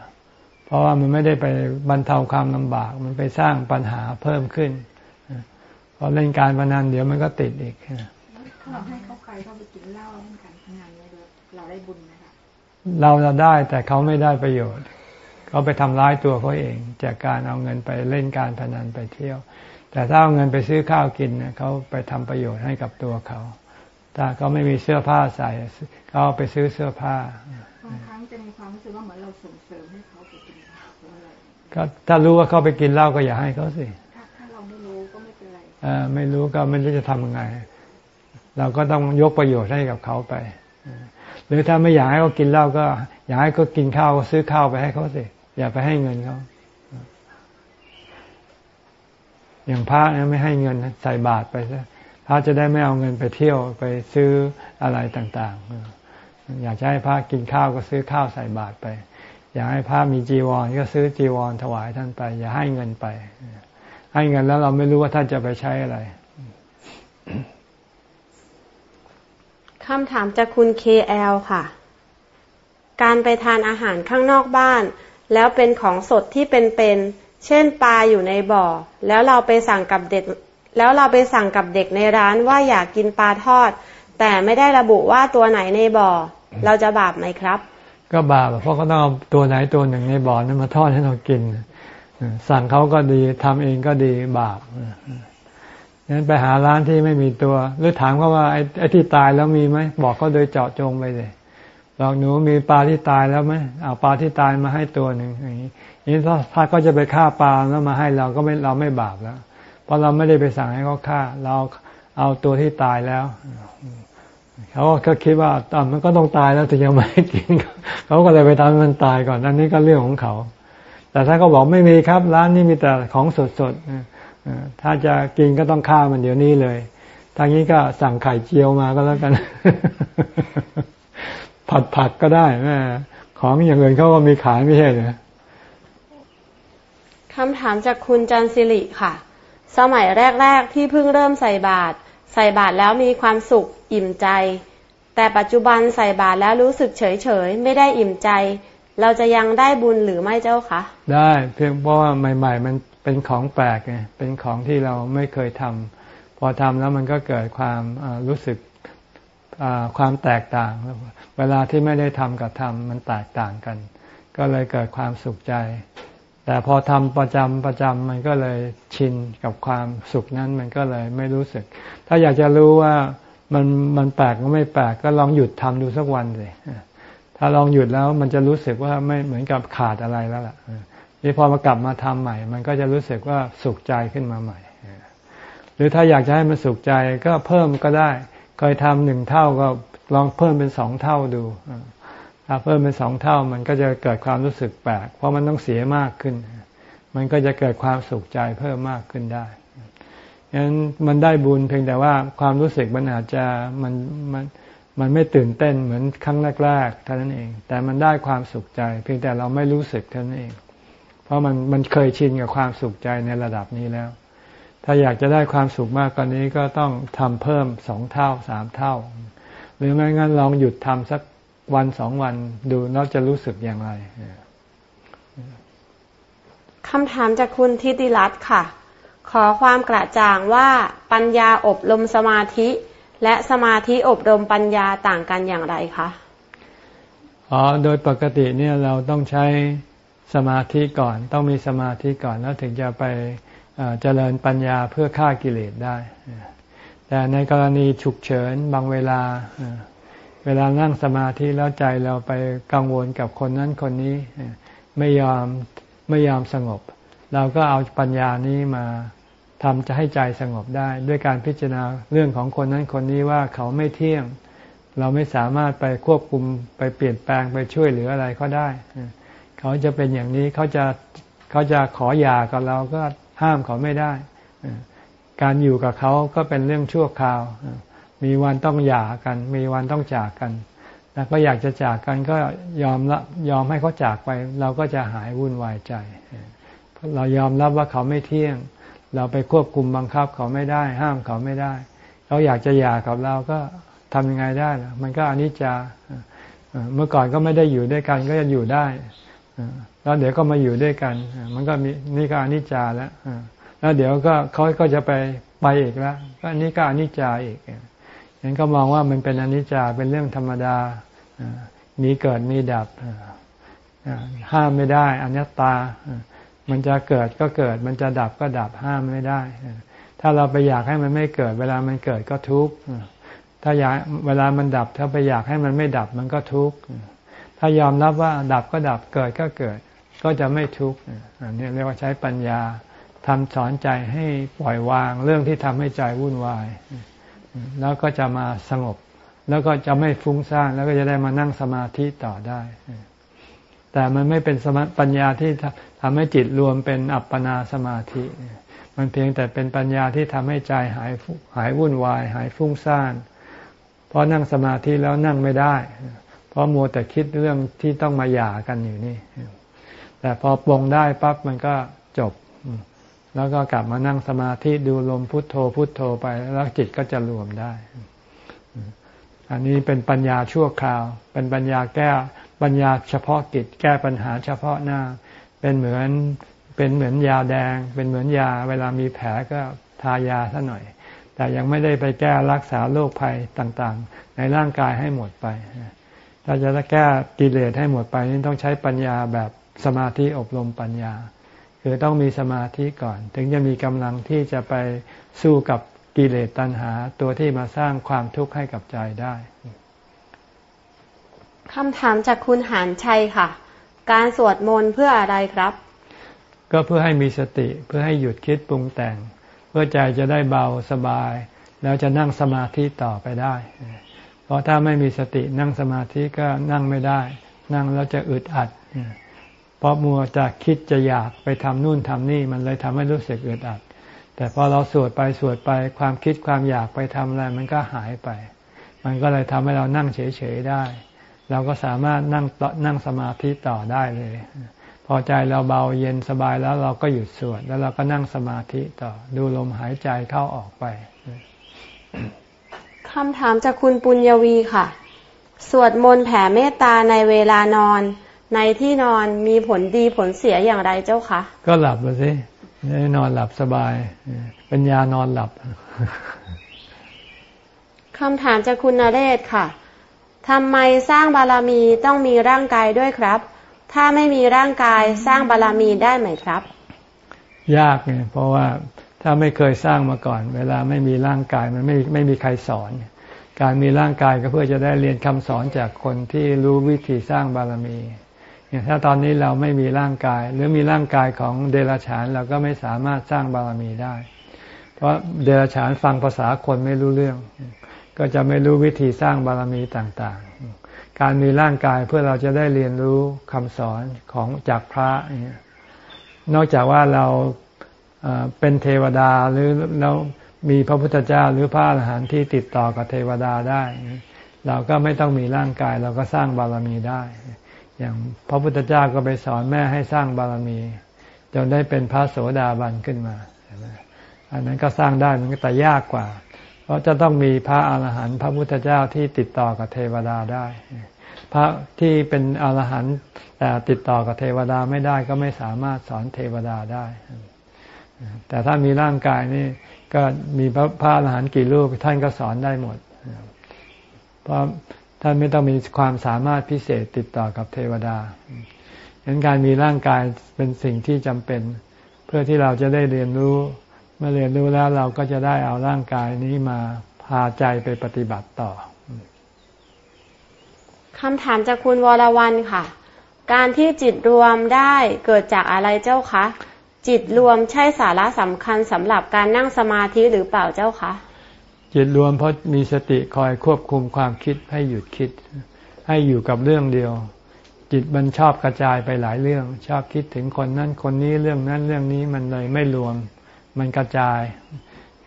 เพราะว่ามันไม่ได้ไปบรรเทาความลำบาก มันไปสร้างปัญหาเพิ่มขึ้นพอเล่นการพนันเดี๋ยวมันก็ติดอีกเราให้เขาใครเขาไปกินเหล้าเล่นการพนันเราได้บุญไหมคะเราเราได้แต่เขาไม่ได้ประโยชน์เขาไปทำร้ายตัวเขาเอง จากการเอาเงินไปเล่นการพนันไปเที่ยว แต่ถ้าเอาเงินไปซื้อข้าวกินเนี่ยเขาไปทำประโยชน์ให้กับตัวเขา ถ้าเขาไม่มีเสื้อผ้าใส่เขาไปซื้อเสื้อผ้าบางครั้งจะมีความรู้สึกว่าเหมือนเราส่งเสริมให้เขาไปกินเหล้าก็ถ้ารู้ว่าเขาไปกินเหล้าก็อย่าให้เขาสิถ้าเราไม่รู้ก็ไม่เป็นไรอ่าไม่รู้ก็ไม่รู้จะทำยังไง เราก็ต้องยกประโยชน์ให้กับเขาไปหรือถ้าไม่อยากให้เขากินเหล้าก็ อยากให้เขากินข้าวก็ซื้อข้าวไปให้เขาสิอย่าไปให้เงินเขา อย่างพระนะไม่ให้เงินใส่บาตรไปซะพระจะได้ไม่เอาเงินไปเที่ยวไปซื้ออะไรต่างๆ อยากจะให้พระกินข้าวก็ซื้อข้าวใส่บาตรไป อยากให้พระมีจีวรก็ซื้อจีวรถวายท่านไป อย่าให้เงินไป ให้เงินแล้วเราไม่รู้ว่าท่านจะไปใช้อะไรคำถามจากคุณ KL ค่ะ การไปทานอาหารข้างนอกบ้าน แล้วเป็นของสดที่เป็นๆ เช่นปลาอยู่ในบ่อ แล้วเราไปสั่งกับเด็ก แล้วเราไปสั่งกับเด็กในร้านว่าอยากกินปลาทอด แต่ไม่ได้ระบุว่าตัวไหนในบ่อ เราจะบาปไหมครับ ก็บาปเพราะเขาต้องเอาตัวไหนตัวหนึ่งในบ่อนั้นมาทอดให้เรากิน สั่งเขาก็ดีทำเองก็ดีบาปงั้นไปหาร้านที่ไม่มีตัว หรือถามเขาว่าไอ้ไอ้ที่ตายแล้วมีไหมบอกเขาโดยเจาะจงไปเลย บอกหนูมีปลาที่ตายแล้วไหมเอาปลาที่ตายมาให้ตัวหนึ่งอย่างนี้นี่ถ้าถ้าเขาจะไปฆ่าปลาแล้วมาให้เราก็ไม่เราไม่บาปแล้ว เพราะเราไม่ได้ไปสั่งให้เขาฆ่า เราเอาตัวที่ตายแล้วเขาก็คิดว่าตอนมันก็ต้องตายแล้วถึงจะไม่ให้กินเขาก็เลยไปทำมันตายก่อนอันนี้ก็เรื่องของเขา แต่ถ้าเขาบอกไม่มีครับ ร้านนี้มีแต่ของสดสดถ้าจะกินก็ต้องฆ่ามันเดี๋ยวนี้เลยทางนี้ก็สั่งไข่เจียวมาก็แล้วกัน ผัดผักก็ได้แม่ของอย่างอื่นเขาก็มีขายไม่ใช่เหรอคำถามจากคุณจันสิริค่ะ สมัยแรก ๆ ที่เพิ่งเริ่มใส่บาตรใส่บาตรแล้วมีความสุขอิ่มใจ แต่ปัจจุบันใส่บาตรแล้วรู้สึกเฉยๆ ไม่ได้อิ่มใจ เราจะยังได้บุญหรือไม่เจ้าคะได้เพียงเพราะว่าใหม่ ๆ มันเป็นของแปลกไงเป็นของที่เราไม่เคยทำพอทำแล้วมันก็เกิดความรู้สึก ความแตกต่าง เวลาที่ไม่ได้ทำกับทำมันแตกต่างกัน ก็เลยเกิดความสุขใจ แต่พอทำประจำประจำมันก็เลยชินกับความสุขนั้นมันก็เลยไม่รู้สึก ถ้าอยากจะรู้ว่ามันมันแปลกก็ไม่แปลกก็ลองหยุดทำดูสักวันเลยถ้าลองหยุดแล้วมันจะรู้สึกว่าไม่เหมือนกับขาดอะไรแล้วล่ะนี่พอมากลับมาทำใหม่ มันก็จะรู้สึกว่าสุขใจขึ้นมาใหม่ หรือถ้าอยากจะให้มันสุขใจก็เพิ่มก็ได้ เคยทำหนึ่งเท่าก็ลองเพิ่มเป็นสองเท่าดูถ้าเพิ่มเป็นสองเท่ามันก็จะเกิดความรู้สึกแปลก เพราะมันต้องเสียมากขึ้น มันก็จะเกิดความสุขใจเพิ่มมากขึ้นได้ฉะนั้นมันได้บุญเพียงแต่ว่าความรู้สึกมันอาจจะมันมันมันไม่ตื่นเต้นเหมือนครั้งแรกๆเท่านั้นเอง แต่มันได้ความสุขใจ เพียงแต่เราไม่รู้สึกเท่านั้นเอง เพราะมันมันเคยชินกับความสุขใจในระดับนี้แล้ว ถ้าอยากจะได้ความสุขมากกว่านี้ก็ต้องทำเพิ่มสองเท่าสามเท่า หรือไม่งั้นลองหยุดทำสักวันสองวันดูเราจะรู้สึกอย่างไรคำถามจากคุณทิติรัตน์ค่ะ ขอความกระจ่างว่าปัญญาอบรมสมาธิ และสมาธิอบรมปัญญาต่างกันอย่างไรคะอ๋อโดยปกติเนี่ยเราต้องใช้สมาธิก่อน ต้องมีสมาธิก่อนแล้วถึงจะไป เจริญปัญญาเพื่อฆ่ากิเลสได้ แต่ในกรณีฉุกเฉินบางเวลา เวลานั่งสมาธิแล้วใจเราไปกังวลกับคนนั้นคนนี้ ไม่ยอมไม่ยอมสงบ เราก็เอาปัญญานี้มาทำจะให้ใจสงบได้ ด้วยการพิจารณาเรื่องของคนนั้นคนนี้ว่าเขาไม่เที่ยง เราไม่สามารถไปควบคุมไปเปลี่ยนแปลงไปช่วยเหลืออะไรเขาได้ เขาจะเป็นอย่างนี้เขาจะเขาจะขอหย่ากับเราก็ ห้ามเขาไม่ได้ การอยู่กับเขาก็เป็นเรื่องชั่วคราว มีวันต้องหย่ากัน มีวันต้องจากกัน แล้วก็อยากจะจากกันก็ยอมละยอมให้เขาจากไป เราก็จะหายวุ่นวายใจ เรายอมรับว่าเขาไม่เที่ยง เราไปควบคุมบังคับเขาไม่ได้ ห้ามเขาไม่ได้ เขาอยากจะหย่ากับเราก็ทำยังไงได้ล่ะมันก็อนิจจาเมื่อก่อนก็ไม่ได้อยู่ด้วยกันก็จะอยู่ได้ แล้วเดี๋ยวก็มาอยู่ด้วยกัน มันก็มีนี่ก็อนิจจาแล้วแล้วเดี๋ยวก็เขาก็จะไปไปอีกแล้วก็นี่ก็อนิจจาอีกยังก็มองว่ามันเป็นอนิจจาเป็นเรื่องธรรมดามีเกิดมีดับห้ามไม่ได้อนัตตา มันจะเกิดก็เกิด มันจะดับก็ดับห้ามไม่ได้ ถ้าเราไปอยากให้มันไม่เกิด เวลามันเกิดก็ทุกข์ถ้าอยากเวลามันดับ ถ้าไปอยากให้มันไม่ดับมันก็ทุกข์ ถ้ายอมรับว่าดับก็ดับเกิดก็เกิด ก็จะไม่ทุกข์อันนี้เรียกว่าใช้ปัญญาทำสอนใจให้ปล่อยวางเรื่องที่ทำให้ใจวุ่นวาย แล้วก็จะมาสงบ แล้วก็จะไม่ฟุ้งซ่านแล้วก็จะได้มานั่งสมาธิต่อได้ แต่มันไม่เป็นสมปัญญาที่ทำให้จิตรวมเป็นอัปปนาสมาธิ มันเพียงแต่เป็นปัญญาที่ทำให้ใจหายหายวุ่นวาย หายฟุ้งซ่าน เพราะนั่งสมาธิแล้วนั่งไม่ได้ ราะมัวแต่คิดเรื่องที่ต้องมาหย่ากันอยู่นี่ แต่พอปรงได้ปั๊บมันก็จบ แล้วก็กลับมานั่งสมาธิดูลมพุทโธพุทโธไป แล้วจิตก็จะรวมได้ อันนี้เป็นปัญญาชั่วคราว เป็นปัญญาแก้ปัญญาเฉพาะกิจแก้ปัญหาเฉพาะหน้า เป็นเหมือนเป็นเหมือนยาแดง เป็นเหมือนยาเวลามีแผลก็ทายาซะหน่อย แต่ยังไม่ได้ไปแก้รักษาโรคภัยต่าง ๆ ในร่างกายให้หมดไป ถ้าจะแก้กิเลสให้หมดไปนี่ต้องใช้ปัญญาแบบสมาธิอบรมปัญญา คือต้องมีสมาธิก่อน ถึงจะมีกำลังที่จะไปสู้กับกิเลสตัณหา ตัวที่มาสร้างความทุกข์ให้กับใจได้คำถามจากคุณหานชัยค่ะ การสวดมนต์เพื่ออะไรครับ ก็เพื่อให้มีสติเพื่อให้หยุดคิดปรุงแต่ง เพื่อใจจะได้เบาสบาย แล้วจะนั่งสมาธิต่อไปได้ เพราะถ้าไม่มีสตินั่งสมาธิก็นั่งไม่ได้ นั่งแล้วจะอึดอัด เพราะมัวจะคิดจะอยากไปทำนู่นทำนี่มันเลยทำให้รู้สึกอึดอัด แต่พอเราสวดไปสวดไปความคิดความอยากไปทำอะไรมันก็หายไป มันก็เลยทำให้เรานั่งเฉยๆได้ เราก็สามารถนั่งนั่งสมาธิต่อได้เลย พอใจเราเบาเย็นสบายแล้วเราก็หยุดสวดแล้วเราก็นั่งสมาธิต่อดูลมหายใจเข้าออกไป คำถามจากคุณปุญญวีค่ะ สวดมนต์แผ่เมตตาในเวลานอน ในที่นอนมีผลดีผลเสียอย่างไรเจ้าคะ ก็หลับเลยสินอนหลับสบาย เป็นยานอนหลับคำถามจากคุณนเรศค่ะทำไมสร้างบารมีต้องมีร่างกายด้วยครับ ถ้าไม่มีร่างกายสร้างบารมีได้ไหมครับ ยากไงเพราะว่า ถ้าไม่เคยสร้างมาก่อน เวลาไม่มีร่างกายมันไม่ไม่มีใครสอน การมีร่างกายก็เพื่อจะได้เรียนคำสอนจากคนที่รู้วิธีสร้างบารมีเนี่ยถ้าตอนนี้เราไม่มีร่างกาย หรือมีร่างกายของเดรัจฉานเราก็ไม่สามารถสร้างบารมีได้ เพราะเดรัจฉานฟังภาษาคนไม่รู้เรื่อง ก็จะไม่รู้วิธีสร้างบารมีต่างๆ การมีร่างกายเพื่อเราจะได้เรียนรู้คำสอนของจากพระ นอกจากว่าเรา เป็นเทวดาหรือเรามีพระพุทธเจ้าหรือพระอรหันต์ที่ติดต่อกับเทวดาได้ เราก็ไม่ต้องมีร่างกายเราก็สร้างบารมีได้ อย่างพระพุทธเจ้าก็ไปสอนแม่ให้สร้างบารมีจนได้เป็นพระโสดาบันขึ้นมา อันนั้นก็สร้างได้มันก็แต่ยากกว่า เพราะจะต้องมีพระอาหารหันต์พระพุทธเจ้าที่ติดต่อกับเทวดาได้ พระที่เป็นอาหารหันต์แต่ติดต่อกับเทวดาไม่ได้ก็ไม่สามารถสอนเทวดาได้ แต่ถ้ามีร่างกายนี่ก็มีพระพระอรหันต์กี่รูปท่านก็สอนได้หมด เพราะท่านไม่ต้องมีความสามารถพิเศษติดต่อกับเทวดาฉะนั้นการมีร่างกายเป็นสิ่งที่จำเป็น เพื่อที่เราจะได้เรียนรู้ เมื่อเรียนรู้แล้วเราก็จะได้เอาร่างกายนี้มาพาใจไปปฏิบัติต่อคำถามจากคุณวรวันค่ะ การที่จิตรวมได้เกิดจากอะไรเจ้าคะ จิตรวมใช่สาระสำคัญสำหรับการนั่งสมาธิหรือเปล่าเจ้าคะ จิตรวมเพราะมีสติคอยควบคุมความคิดให้หยุดคิด ให้อยู่กับเรื่องเดียว จิตมันชอบกระจายไปหลายเรื่อง ชอบคิดถึงคนนั้นคนนี้เรื่องนั้นเรื่องนี้มันเลยไม่รวม มันกระจาย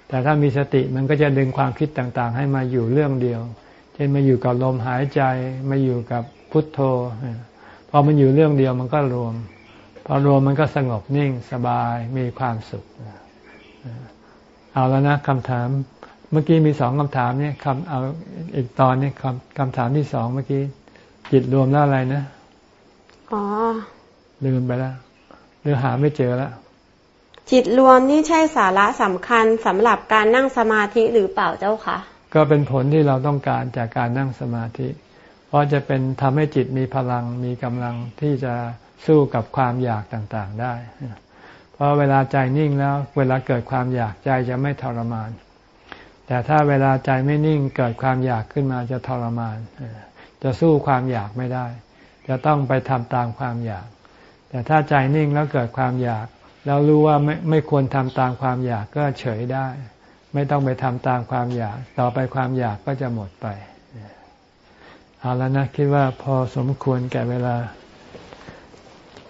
แต่ถ้ามีสติมันก็จะดึงความคิดต่างๆ ให้มาอยู่เรื่องเดียว เช่นมาอยู่กับลมหายใจมาอยู่กับพุทโธพอมันอยู่เรื่องเดียวมันก็รวม อรวมมันก็สงบนิ่งสบายมีความสุข เอาแล้วนะคำถาม เมื่อกี้มีสองคำถามเนี่ยคำเอาอีกตอนนี้คำคำถามที่สองเมื่อกี้ จิตรวมแล้วอะไรนะ อ๋อ ลืมไปแล้วหรือหาไม่เจอแล้วจิตรวมนี่ใช่สาระสำคัญสำหรับการนั่งสมาธิหรือเปล่าเจ้าคะก็เป็นผลที่เราต้องการจากการนั่งสมาธิ เพราะจะเป็นทำให้จิตมีพลังมีกำลังที่จะ สู้กับความอยากต่างๆได้ เพราะเวลาใจนิ่งแล้ว เวลาเกิดความอยากใจจะไม่ทรมาน แต่ถ้าเวลาใจไม่นิ่งเกิดความอยากขึ้นมาจะทรมาน จะสู้ความอยากไม่ได้ จะต้องไปทำตามความอยาก แต่ถ้าใจนิ่งแล้วเกิดความอยาก แล้วรู้ว่าไม่ไม่ควรทำตามความอยากก็เฉยได้ ไม่ต้องไปทำตามความอยาก ต่อไปความอยากก็จะหมดไปเอาแล้วนะคิดว่าพอสมควรแก่เวลา